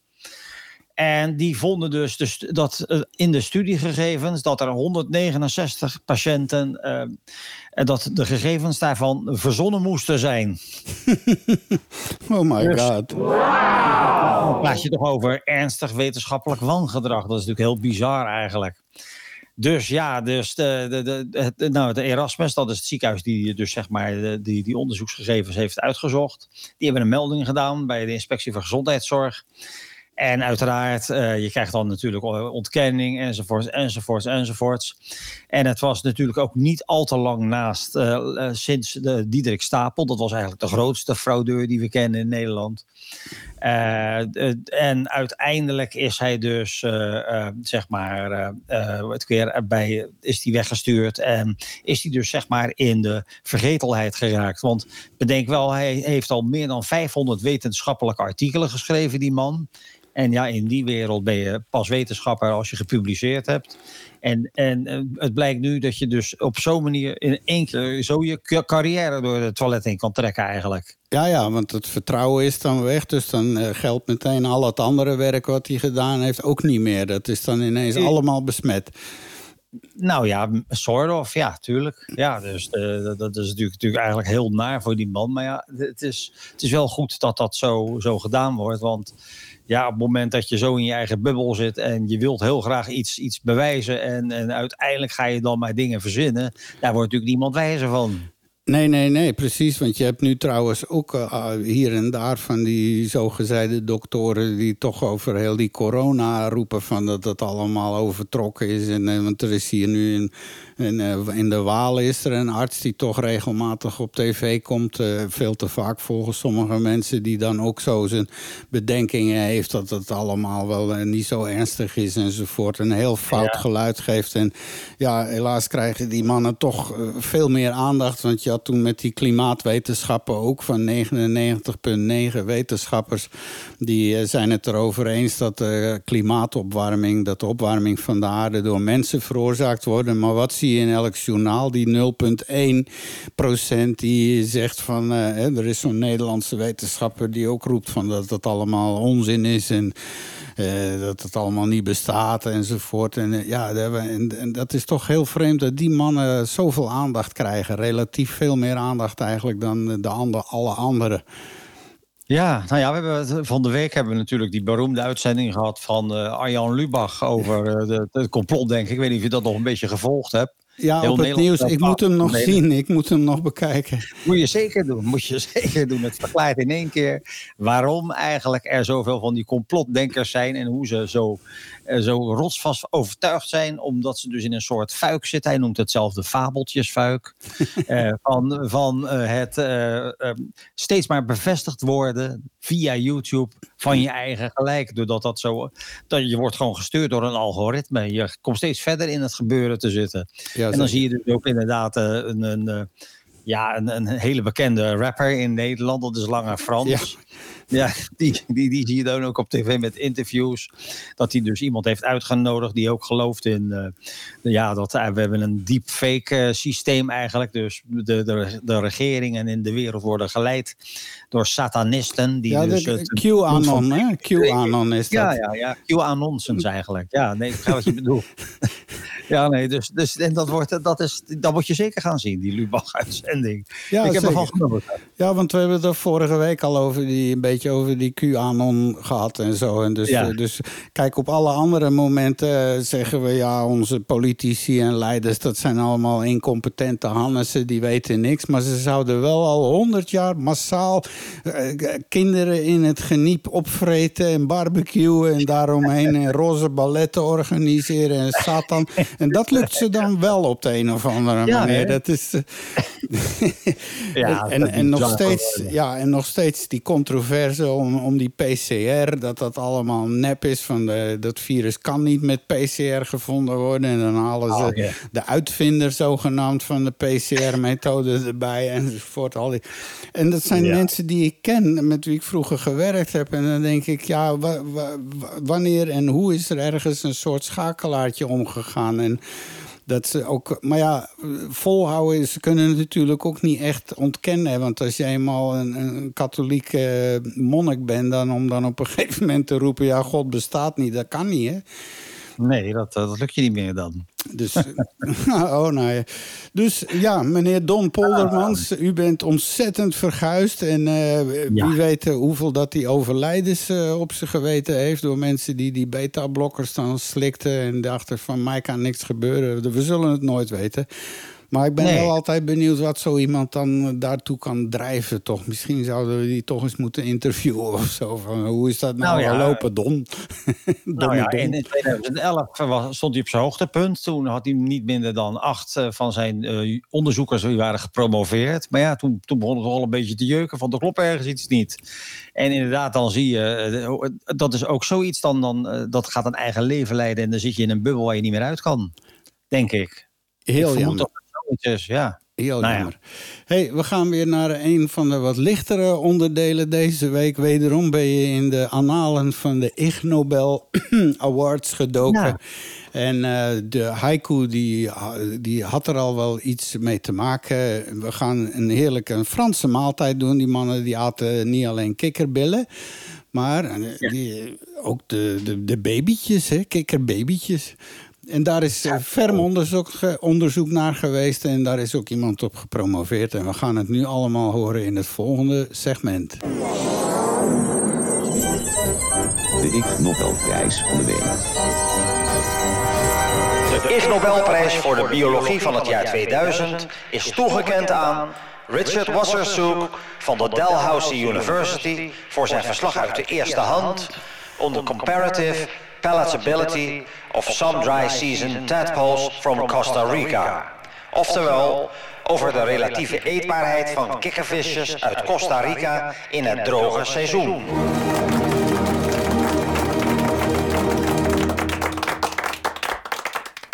En die vonden dus, dus dat uh, in de studiegegevens dat er 169 patiënten, uh, dat de gegevens daarvan verzonnen moesten zijn. oh my dus, god. Wow. Praat je toch over ernstig wetenschappelijk wangedrag. Dat is natuurlijk heel bizar eigenlijk. Dus ja, dus de, de, de, de, nou, de Erasmus, dat is het ziekenhuis die dus zeg maar de, die, die onderzoeksgegevens heeft uitgezocht. Die hebben een melding gedaan bij de Inspectie voor Gezondheidszorg. En uiteraard, uh, je krijgt dan natuurlijk ontkenning enzovoorts, enzovoorts, enzovoorts. En het was natuurlijk ook niet al te lang naast uh, uh, sinds de Diederik Stapel. Dat was eigenlijk de grootste fraudeur die we kennen in Nederland. en uiteindelijk is hij dus, zeg maar, het keer bij, is hij weggestuurd. En is hij dus, zeg maar, in de vergetelheid geraakt. Want bedenk wel, hij heeft al meer dan 500 wetenschappelijke artikelen geschreven, die man. En ja, in die wereld ben je pas wetenschapper als je gepubliceerd hebt. En, en het blijkt nu dat je dus op zo'n manier in één keer zo je carrière door het toilet in kan trekken eigenlijk. Ja, ja, want het vertrouwen is dan weg. Dus dan uh, geldt meteen al het andere werk wat hij gedaan heeft ook niet meer. Dat is dan ineens allemaal besmet. Nou ja, sort of, ja, tuurlijk. Ja, dus uh, dat is natuurlijk, natuurlijk eigenlijk heel naar voor die man. Maar ja, het is, het is wel goed dat dat zo, zo gedaan wordt. Want ja, op het moment dat je zo in je eigen bubbel zit en je wilt heel graag iets, iets bewijzen en, en uiteindelijk ga je dan maar dingen verzinnen, daar wordt natuurlijk niemand wijzer van. Nee, nee, nee, precies. Want je hebt nu trouwens ook uh, hier en daar van die zogezegde doktoren... die toch over heel die corona roepen van dat het allemaal overtrokken is. En, uh, want er is hier nu in, in, uh, in, de Waal is er een arts die toch regelmatig op tv komt. veel te vaak volgens sommige mensen die dan ook zo zijn bedenkingen heeft... dat het allemaal wel niet zo ernstig is enzovoort. Een heel fout ja. geluid geeft. En ja, helaas krijgen die mannen toch veel meer aandacht... want je toen met die klimaatwetenschappen ook van 99,9 wetenschappers. Die uh, zijn het erover eens dat de klimaatopwarming, dat de opwarming van de aarde door mensen veroorzaakt worden. Maar wat zie je in elk journaal? Die 0,1 procent die zegt van uh, er is zo'n Nederlandse wetenschapper die ook roept van dat dat allemaal onzin is. En uh, dat het allemaal niet bestaat enzovoort. En, uh, ja, en, dat is toch heel vreemd dat die mannen zoveel aandacht krijgen. Relatief veel meer aandacht eigenlijk dan de ander, alle anderen. Ja, nou ja, we hebben, van de week hebben we natuurlijk die beroemde uitzending gehad van uh, Arjan Lubach over de, complot, denk ik. Ik weet niet of je dat nog een beetje gevolgd hebt. Ja, Heel op het nieuws. Ik moet hem nog zien. Ik moet hem nog bekijken. Moet je zeker doen. Moet je zeker doen. Het verklaart in één keer waarom eigenlijk er zoveel van die complotdenkers zijn en hoe ze zo, zo rotsvast overtuigd zijn, omdat ze dus in een soort fuik zitten. Hij noemt het zelf de fabeltjesfuik. uh, van van uh, het um, steeds maar bevestigd worden via YouTube van je eigen gelijk. Doordat dat zo. Dat je wordt gewoon gestuurd door een algoritme. Je komt steeds verder in het gebeuren te zitten. Ja, en dan zie je dus ook inderdaad een, een, ja, een, een hele bekende rapper in Nederland. Dat is Lange Frans. Ja. Ja, die, die, die zie je dan ook op tv met interviews. Dat hij dus iemand heeft uitgenodigd die ook gelooft in... Uh, ja, dat, uh, we hebben een deepfake uh, systeem eigenlijk. Dus de, de, de regeringen in de wereld worden geleid door satanisten. Die ja, dus, de QAnon, hè? QAnon is dat. Ja, ja, ja. QAnonsens eigenlijk. Ja, nee, ik ga wat je bedoelt. ja, nee, dus, dus en dat, wordt, dat, is, dat moet je zeker gaan zien, die Lubach-uitzending. Ja, ik heb ervan genomen. Ja, want we hebben het er vorige week al over die, een beetje over die QAnon gehad en zo. En dus, ja. dus kijk, op alle andere momenten zeggen we... ja, onze politici en leiders, dat zijn allemaal incompetente Hannessen... die weten niks, maar ze zouden wel al honderd jaar massaal... Uh, kinderen in het geniep opvreten en barbecuen... en daaromheen en roze balletten organiseren en Satan... En dat lukt ze dan wel op de een of andere Ja, manier. hè? Dat is, eh, Ja, en, en, nog steeds, ja, en nog steeds die controverse om, om die PCR, dat dat allemaal nep is. Van de, dat virus kan niet met PCR gevonden worden. En dan halen ze Oh, de uitvinder zogenaamd van de PCR-methode erbij enzovoort. Al die. En dat zijn mensen die ik ken, met wie ik vroeger gewerkt heb. En dan denk ik, ja, wa- wa- wa- wanneer en hoe is er ergens een soort schakelaartje omgegaan? En dat ze ook, maar ja, volhouden, ze kunnen natuurlijk ook niet echt ontkennen. Want als je eenmaal een, een katholiek eh, monnik bent, dan om dan op een gegeven moment te roepen: ja, God bestaat niet, dat kan niet, hè? Nee, dat, dat lukt je niet meer dan. Dus, oh, nou ja. dus ja, meneer Don Poldermans, u bent ontzettend verguisd. En eh, Ja. wie weet eh, hoeveel dat die overlijdens eh, op zijn geweten heeft... door mensen die die beta-blokkers dan slikten... en dachten van mij kan niks gebeuren. We zullen het nooit weten. Maar ik ben Nee. wel altijd benieuwd wat zo iemand dan eh, daartoe kan drijven. Toch? Misschien zouden we die toch eens moeten interviewen of zo. Van, hoe is dat nou, Nou ja, lopen, Don? Nou ja, in 2011 was, stond hij op zijn hoogtepunt. Toen had hij niet minder dan acht eh, van zijn eh, onderzoekers die waren gepromoveerd. Maar ja, toen, toen begon het al een beetje te jeuken van er klopt ergens iets niet. En inderdaad, dan zie je, eh, dat is ook zoiets, dan, dan, dat gaat een eigen leven leiden. En dan zit je in een bubbel waar je niet meer uit kan, denk ik. Heel jammer. Is, ja. Heel Nou ja. Hey, we gaan weer naar een van de wat lichtere onderdelen deze week. Wederom ben je in de annalen van de Ig Nobel Awards gedoken. Ja. En eh, de haiku die, die had er al wel iets mee te maken. We gaan een heerlijke een Franse maaltijd doen. Die mannen die aten niet alleen kikkerbillen... Maar eh, die, ook de, de, de babytjes, hè, kikkerbabytjes. En daar is eh, ferm onderzoek, onderzoek naar geweest. En daar is ook iemand op gepromoveerd. En we gaan het nu allemaal horen in het volgende segment. De Ig Nobelprijs van de week. De Ig Nobelprijs voor de biologie van het jaar 2000 is toegekend aan Richard Wassersook van de Dalhousie University voor zijn verslag uit de eerste hand on the comparative palatability of some dry season tadpoles from Costa Rica. Oftewel, over de relatieve eetbaarheid van kikkervisjes uit Costa Rica in het droge seizoen.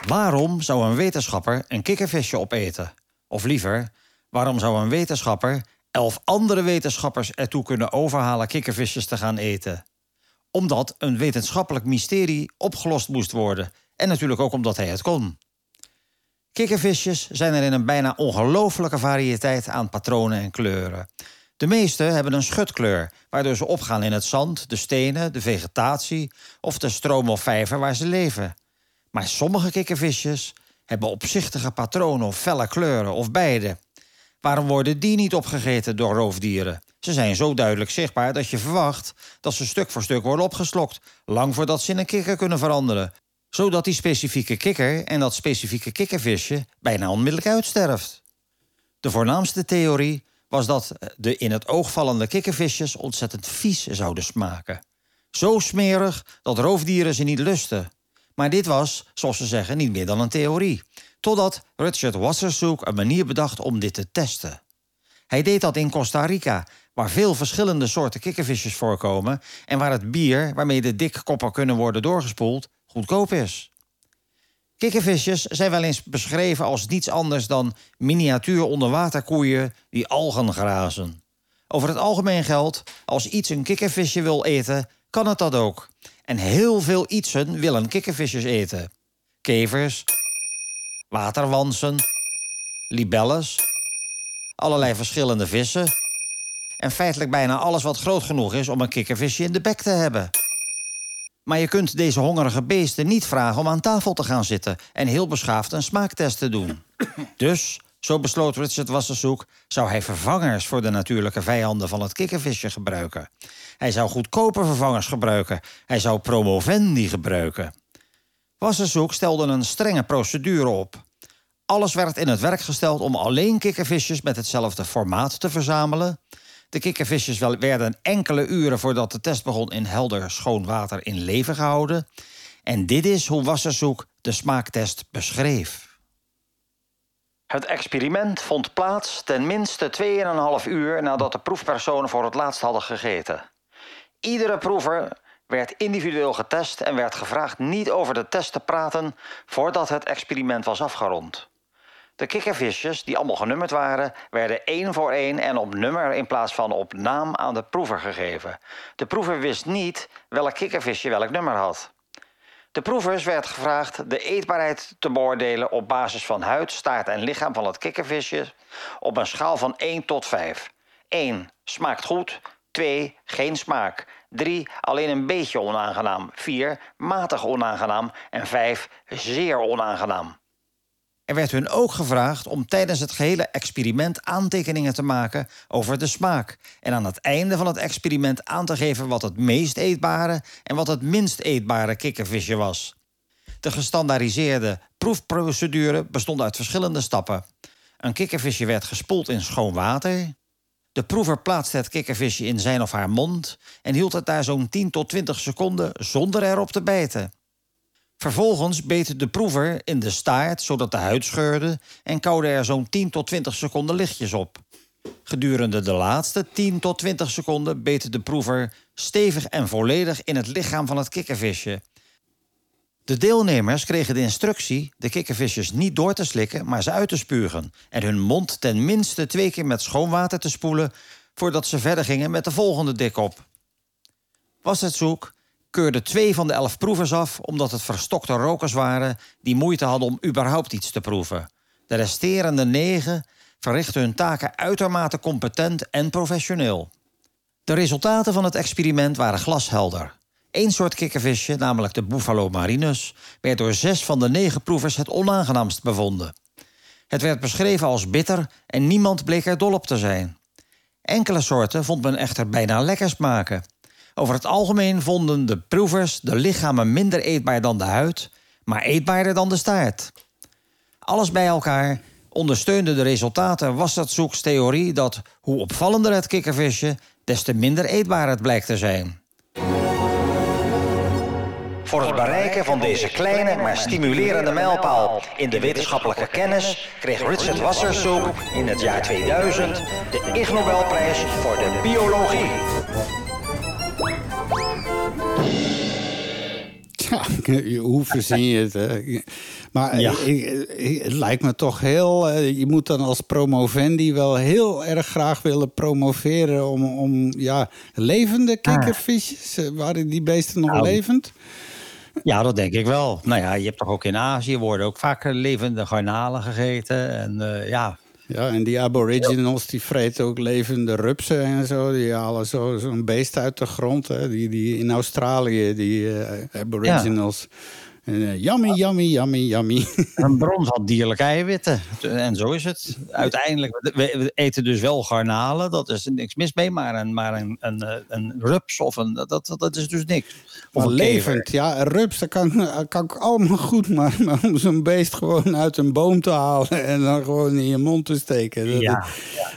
Waarom zou een wetenschapper een kikkervisje opeten? Of liever, waarom zou een wetenschapper elf andere wetenschappers ertoe kunnen overhalen kikkervisjes te gaan eten? Omdat een wetenschappelijk mysterie opgelost moest worden. En natuurlijk ook omdat hij het kon. Kikkervisjes zijn er in een bijna ongelofelijke variëteit aan patronen en kleuren. De meeste hebben een schutkleur, waardoor ze opgaan in het zand, de stenen, de vegetatie of de stroom of vijver waar ze leven. Maar sommige kikkervisjes hebben opzichtige patronen of felle kleuren of beide. Waarom worden die niet opgegeten door roofdieren? Ze zijn zo duidelijk zichtbaar dat je verwacht dat ze stuk voor stuk worden opgeslokt, lang voordat ze in een kikker kunnen veranderen, zodat die specifieke kikker en dat specifieke kikkervisje bijna onmiddellijk uitsterft. De voornaamste theorie was dat de in het oog vallende kikkervisjes ontzettend vies zouden smaken. Zo smerig dat roofdieren ze niet lusten. Maar dit was, zoals ze zeggen, niet meer dan een theorie. Totdat Richard Wassersook een manier bedacht om dit te testen. Hij deed dat in Costa Rica, waar veel verschillende soorten kikkervisjes voorkomen en waar het bier waarmee de dikkoppen kunnen worden doorgespoeld goedkoop is. Kikkervisjes zijn wel eens beschreven als niets anders dan miniatuur onderwaterkoeien die algen grazen. Over het algemeen geldt, als iets een kikkervisje wil eten, kan het dat ook. En heel veel ietsen willen kikkervisjes eten. Kevers, waterwansen, libelles, allerlei verschillende vissen... en feitelijk bijna alles wat groot genoeg is om een kikkervisje in de bek te hebben. Maar je kunt deze hongerige beesten niet vragen om aan tafel te gaan zitten... en heel beschaafd een smaaktest te doen. Dus, zo besloot Richard Wasserzoek... zou hij vervangers voor de natuurlijke vijanden van het kikkervisje gebruiken. Hij zou goedkope vervangers gebruiken. Hij zou promovendi gebruiken. Wasserzoek stelde een strenge procedure op. Alles werd in het werk gesteld om alleen kikkervisjes met hetzelfde formaat te verzamelen. De kikkervisjes werden enkele uren voordat de test begon in helder schoon water in leven gehouden. En dit is hoe Wasserzoek de smaaktest beschreef. Het experiment vond plaats ten minste 2,5 uur nadat de proefpersonen voor het laatst hadden gegeten. Iedere proever werd individueel getest en werd gevraagd niet over de test te praten voordat het experiment was afgerond. De kikkervisjes, die allemaal genummerd waren, werden één voor één en op nummer in plaats van op naam aan de proever gegeven. De proever wist niet welk kikkervisje welk nummer had. De proevers werd gevraagd de eetbaarheid te beoordelen op basis van huid, staart en lichaam van het kikkervisje op een schaal van 1 tot 5. 1. Smaakt goed. 2. Geen smaak. 3. Alleen een beetje onaangenaam. 4. Matig onaangenaam. En 5. Zeer onaangenaam. Er werd hun ook gevraagd om tijdens het gehele experiment aantekeningen te maken over de smaak. En aan het einde van het experiment aan te geven wat het meest eetbare en wat het minst eetbare kikkervisje was. De gestandaardiseerde proefprocedure bestond uit verschillende stappen. Een kikkervisje werd gespoeld in schoon water. De proever plaatste het kikkervisje in zijn of haar mond en hield het daar zo'n 10 tot 20 seconden zonder erop te bijten. Vervolgens beet de proever in de staart zodat de huid scheurde en koude er zo'n 10 tot 20 seconden lichtjes op. Gedurende de laatste 10 tot 20 seconden beet de proever stevig en volledig in het lichaam van het kikkervisje. De deelnemers kregen de instructie de kikkervisjes niet door te slikken, maar ze uit te spugen en hun mond ten minste twee keer met schoon water te spoelen voordat ze verder gingen met de volgende dik op. Was het zoek, keurde twee van de elf proevers af omdat het verstokte rokers waren die moeite hadden om überhaupt iets te proeven. De resterende negen verrichtten hun taken uitermate competent en professioneel. De resultaten van het experiment waren glashelder. Eén soort kikkervisje, namelijk de Buffalo marinus, werd door zes van de negen proevers het onaangenaamst bevonden. Het werd beschreven als bitter en niemand bleek er dol op te zijn. Enkele soorten vond men echter bijna lekker smaken. Over het algemeen vonden de proevers de lichamen minder eetbaar dan de huid, maar eetbaarder dan de staart. Alles bij elkaar ondersteunde de resultaten Wasserzoeks theorie dat hoe opvallender het kikkervisje, des te minder eetbaar het blijkt te zijn. Voor het bereiken van deze kleine maar stimulerende mijlpaal in de wetenschappelijke kennis kreeg Richard Wasserzoek in het jaar 2000 de Ig Nobelprijs voor de biologie. Ja, hoe verzin je het? Hè? Maar ik, ik- het lijkt me toch heel... eh, Je moet dan als promovendi wel heel erg graag willen promoveren... om, om ja, levende kikkervisjes. Eh, Waren die beesten nog Nou, levend? Ja, dat denk ik wel. Nou ja, je hebt toch ook in Azië worden ook vaak levende garnalen gegeten. En eh, ja, Ja, en die aboriginals die vreten ook levende rupsen en zo. Die halen zo- zo'n beest uit de grond. Hè. Die, die in Australië, die eh, aboriginals. Eh, yummy, yummy, yummy, yummy. een bron van dierlijke eiwitten. En zo is het. Uiteindelijk, we, we eten dus wel garnalen. Dat is er niks mis mee. Maar een, maar een, een, eh, een rups of een... Dat, dat, dat is dus niks. Of Maar een kever. levend, ja, een rups, dat kan, kan ik allemaal goed. Maar, maar om zo'n beest gewoon uit een boom te halen en dan gewoon in je mond te steken. Dat, Ja,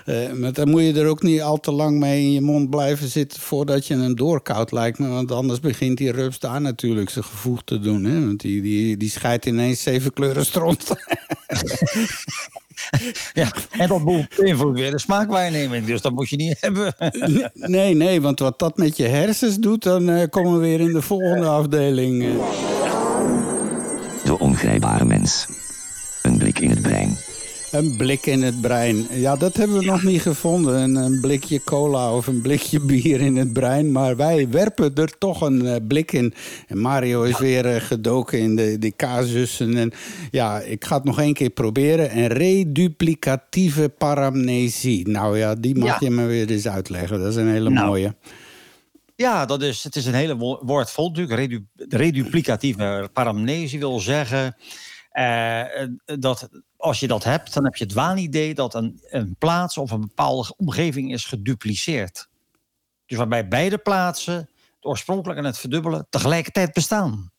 eh, maar dan moet je er ook niet al te lang mee in je mond blijven zitten voordat je een doorkoud lijkt me. Want anders begint die rups daar natuurlijk zijn gevoeg te doen. Hè? Want die, die, die scheidt ineens zeven kleuren stront. Ja, en dat moet beïnvloedt weer de smaakwaarneming. Dus dat moet je niet hebben. nee, nee, want wat dat met je hersens doet, dan eh, komen we weer in de volgende afdeling. eh. De ongrijpbare mens. Een blik in het brein. Een blik in het brein. Ja, dat hebben we nog niet gevonden. Een, een blikje cola of een blikje bier in het brein. Maar wij werpen er toch een eh, blik in. En Mario is weer eh, gedoken in de, de casussen. En ja, ik ga het nog één keer proberen. Een reduplicatieve paramnesie. Nou ja, die mag Ja. je me weer eens uitleggen. Dat is een hele Nou. mooie. Ja, dat is, het is een hele wo- woord vol natuurlijk. Redu, reduplicatieve paramnesie wil zeggen... eh, dat als je dat hebt, dan heb je het waanidee... dat een, een plaats of een bepaalde omgeving is gedupliceerd. Dus waarbij beide plaatsen, het oorspronkelijke en het verdubbelen... tegelijkertijd bestaan.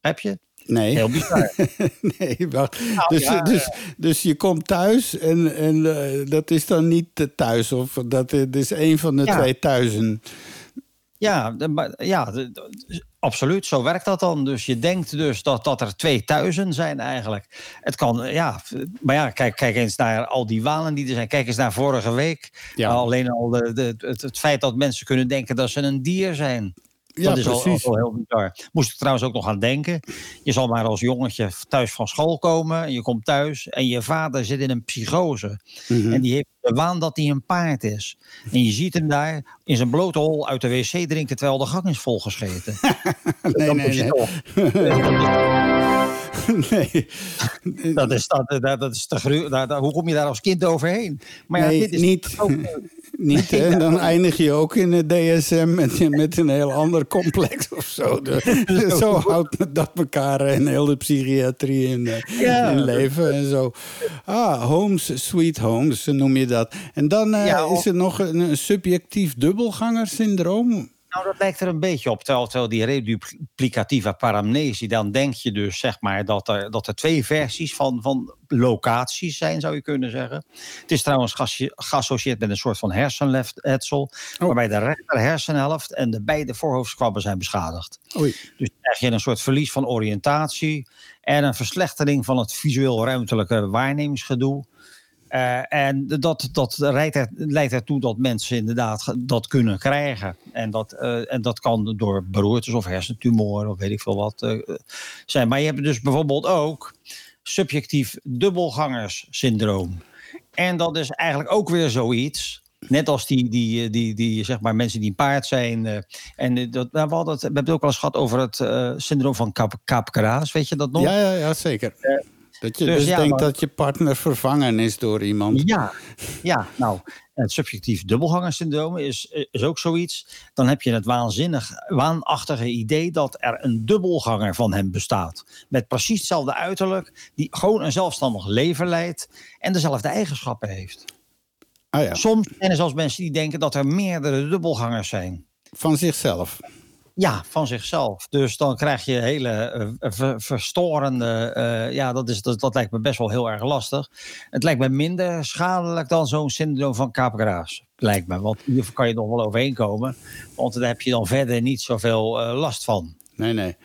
Heb je? Nee. Heel bizar. nee, wacht. dus, ja, dus, dus je komt thuis en, en eh, dat is dan niet eh, thuis. Of dat, is een van de Ja. twee thuizen. Ja, ja absoluut. Zo werkt dat dan. Dus je denkt dus dat, dat er 2000 zijn eigenlijk. Het kan, ja. Maar ja, kijk, kijk eens naar al die walen die er zijn. Kijk eens naar vorige week. Ja. Alleen al de, de, het, het feit dat mensen kunnen denken dat ze een dier zijn. Ja, dat is al, al precies. wel heel bizar. Moest ik trouwens ook nog aan denken. Je zal maar als jongetje thuis van school komen. En je komt thuis en je vader zit in een psychose. Mhm. En die heeft de waan dat hij een paard is. En je ziet hem daar in zijn blote hol uit de wc drinken terwijl de gang is volgescheten. Nee, Dat nee, nee. nee. Dat is, dat, dat, dat is te daar- hoe kom je daar als kind overheen? Maar ja, Nee, dit is niet. ook, Niet, hè? Dan eindig je ook in het DSM met, met een heel ander complex of zo. De- zo houdt dat elkaar en heel de psychiatrie in, eh, Ja. in leven en zo. Ah, Holmes, Sweet Homes noem je dat. En dan eh, Ja, is er nog een, een subjectief dubbelgangersyndroom. Nou, dat lijkt er een beetje op. Terwijl, terwijl die reduplicatieve paramnesie, dan denk je dus zeg maar dat er, dat er twee versies van, van locaties zijn, zou je kunnen zeggen. Het is trouwens geasso- geassocieerd met een soort van hersenletsel, waarbij de rechter hersenhelft en de beide voorhoofdkwabben zijn beschadigd. Oei. Dus dan krijg je een soort verlies van oriëntatie en een verslechtering van het visueel-ruimtelijke waarnemingsgedoe. Eh, en dat, dat leidt, er, leidt ertoe dat mensen inderdaad dat kunnen krijgen. En dat, eh, en dat kan door beroertes of hersentumoren of weet ik veel wat eh, zijn. Maar je hebt dus bijvoorbeeld ook subjectief dubbelgangerssyndroom. En dat is eigenlijk ook weer zoiets. Net als die, die, die, die, zeg maar, mensen die een paard zijn. en dat, nou, we, hadden het, we hebben het ook wel eens gehad over het syndroom van Kap. Weet je dat nog? Ja, ja, ja, zeker. Dat je dus dus, ja, denkt maar- dat je partner vervangen is door iemand. Ja, ja nou, het subjectief dubbelgangersyndroom is, is ook zoiets. Dan heb je het waanzinnig, waanachtige idee dat er een dubbelganger van hem bestaat. Met precies hetzelfde uiterlijk, die gewoon een zelfstandig leven leidt en dezelfde eigenschappen heeft. Ah ja, Soms zijn er zelfs mensen die denken dat er meerdere dubbelgangers zijn. van zichzelf. Ja, van zichzelf. Dus dan krijg je hele eh, ver- verstorende. eh, ja, dat, is, dat, dat lijkt me best wel heel erg lastig. Het lijkt me minder schadelijk dan zo'n syndroom van Capgras. Lijkt me. Want hier kan je nog wel overheen komen. Want daar heb je dan verder niet zoveel eh, last van. Nee, nee.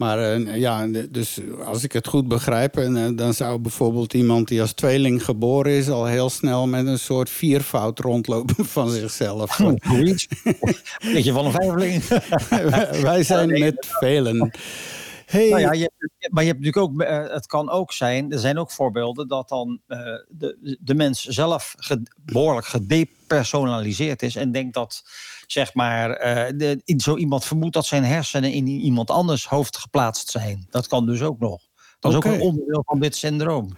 Maar eh, ja, dus als ik het goed begrijp, en, eh, dan zou bijvoorbeeld iemand die als tweeling geboren is, al heel snel met een soort viervoud rondlopen van zichzelf. Zoiets. Beetje van een vijfling. Wij zijn met velen. Hey, Nou ja, je, hebt- maar je hebt natuurlijk ook, eh, het kan ook zijn, er zijn ook voorbeelden dat dan eh, de, de mens zelf ge- behoorlijk gedepersonaliseerd is en denkt dat, zeg maar, eh, de, in zo iemand vermoedt dat zijn hersenen in iemand anders hoofd geplaatst zijn. Dat kan dus ook nog. Dat is ook een onderdeel van dit syndroom.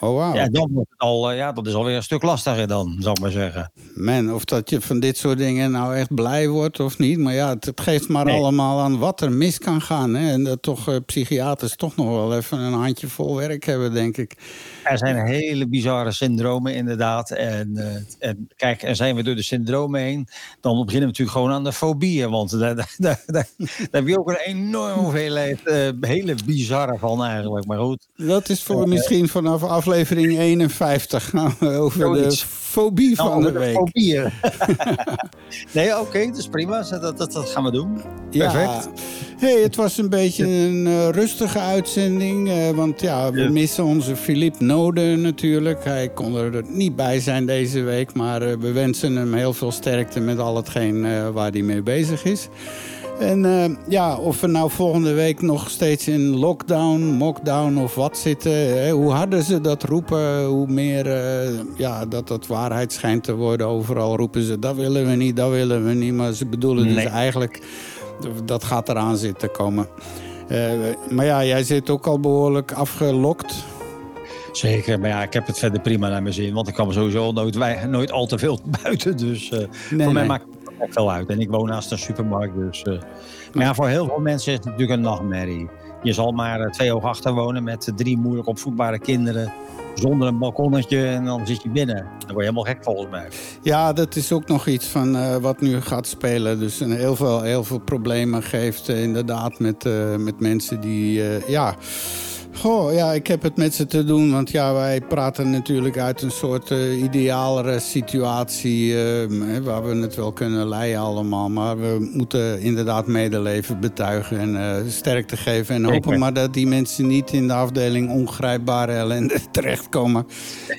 oh wow. Ja, dan wordt het al, eh, ja, dat is alweer een stuk lastiger dan, zou ik maar zeggen. Man, of dat je van dit soort dingen nou echt blij wordt of niet. Maar ja, het, geeft maar Nee. allemaal aan wat er mis kan gaan. Hè? En dat toch eh, psychiaters toch nog wel even een handje vol werk hebben, denk ik. Er zijn hele bizarre syndromen inderdaad. En, eh, en kijk, en zijn we door de syndromen heen, dan beginnen we natuurlijk gewoon aan de fobieën. Want daar, daar, daar, daar heb je ook een enorme hoeveelheid eh, hele bizarre van eigenlijk. Maar goed, Dat is voor misschien vanaf aflevering 51 gaan we over Zoiets. de fobie van Nou, de de week. fobieën. nee, oké, dat is prima. Dat, dat, dat gaan we doen. Ja. Perfect. Hey, het was een beetje een eh, rustige uitzending. eh, want ja, we Ja. missen onze Philippe Node natuurlijk. Hij kon er niet bij zijn deze week. Maar eh, we wensen hem heel veel sterkte met al hetgeen eh, waar hij mee bezig is. En eh, ja, of we nou volgende week nog steeds in lockdown, mockdown of wat zitten. Hè, hoe harder ze dat roepen, hoe meer eh, ja, dat dat waarheid schijnt te worden. Overal roepen ze dat willen we niet, dat willen we niet. Maar ze bedoelen dus Nee. eigenlijk dat gaat eraan zitten komen. Eh, maar ja, jij zit ook al behoorlijk afgelokt. Zeker, maar ja, ik heb het verder prima naar mijn zin. Want ik kwam sowieso nooit, nooit al te veel buiten. Dus eh, voor mij nee. maakt veel uit. En ik woon naast een supermarkt. Dus, eh, maar ja, voor heel veel mensen is het natuurlijk een nachtmerrie. Je zal maar eh, twee hoog achter wonen met drie moeilijk opvoedbare kinderen. Zonder een balkonnetje en dan zit je binnen. Dan word je helemaal gek volgens mij. Ja, dat is ook nog iets van eh, wat nu gaat spelen. Dus een heel, veel, heel veel problemen geeft inderdaad met, met mensen die... ja, Goh, ja, ik heb het met ze te doen. Want ja, wij praten natuurlijk uit een soort uh, idealere situatie... Uh, waar we het wel kunnen leiden allemaal. Maar we moeten inderdaad medeleven betuigen en uh, sterkte geven. En hopen maar dat die mensen niet in de afdeling ongrijpbare ellende terechtkomen.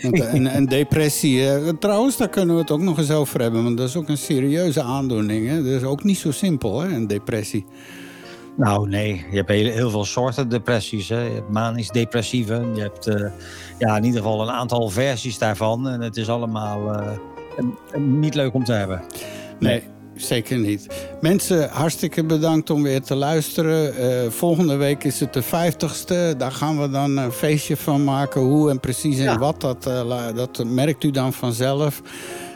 Want, en, en depressie, trouwens, daar kunnen we het ook nog eens over hebben. Want dat is ook een serieuze aandoening. Hè? Dat is ook niet zo simpel, hè, een depressie. Nou, nee. Je hebt heel, heel veel soorten depressies. Hè. Je hebt manisch-depressieve. Je hebt uh, ja, in ieder geval een aantal versies daarvan. En het is allemaal uh, niet leuk om te hebben. Nee. nee. Zeker niet. Mensen, hartstikke bedankt om weer te luisteren. Uh, volgende week is het de 50ste. Daar gaan we dan een feestje van maken. Hoe en precies en ja. wat, dat, dat merkt u dan vanzelf.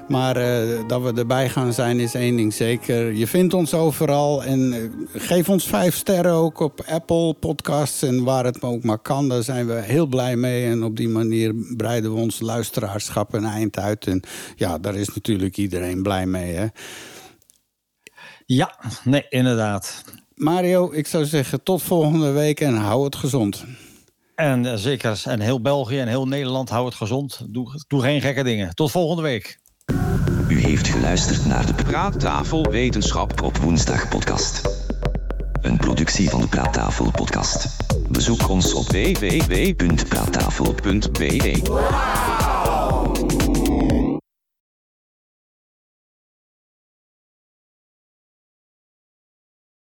Maar uh, dat we erbij gaan zijn is één ding zeker. Je vindt ons overal en uh, geef ons vijf sterren ook op Apple Podcasts en waar het ook maar kan. Daar zijn we heel blij mee en op die manier breiden we ons luisteraarschap een eind uit. En ja, daar is natuurlijk iedereen blij mee. Hè? Ja, nee, inderdaad. Mario, ik zou zeggen tot volgende week en hou het gezond. En uh, zeker, en heel België en heel Nederland, hou het gezond. Doe, doe geen gekke dingen. Tot volgende week. U heeft geluisterd naar de Praattafel Wetenschap op woensdag podcast. Een productie van de Praattafel podcast. Bezoek ons op www.praattafel.be.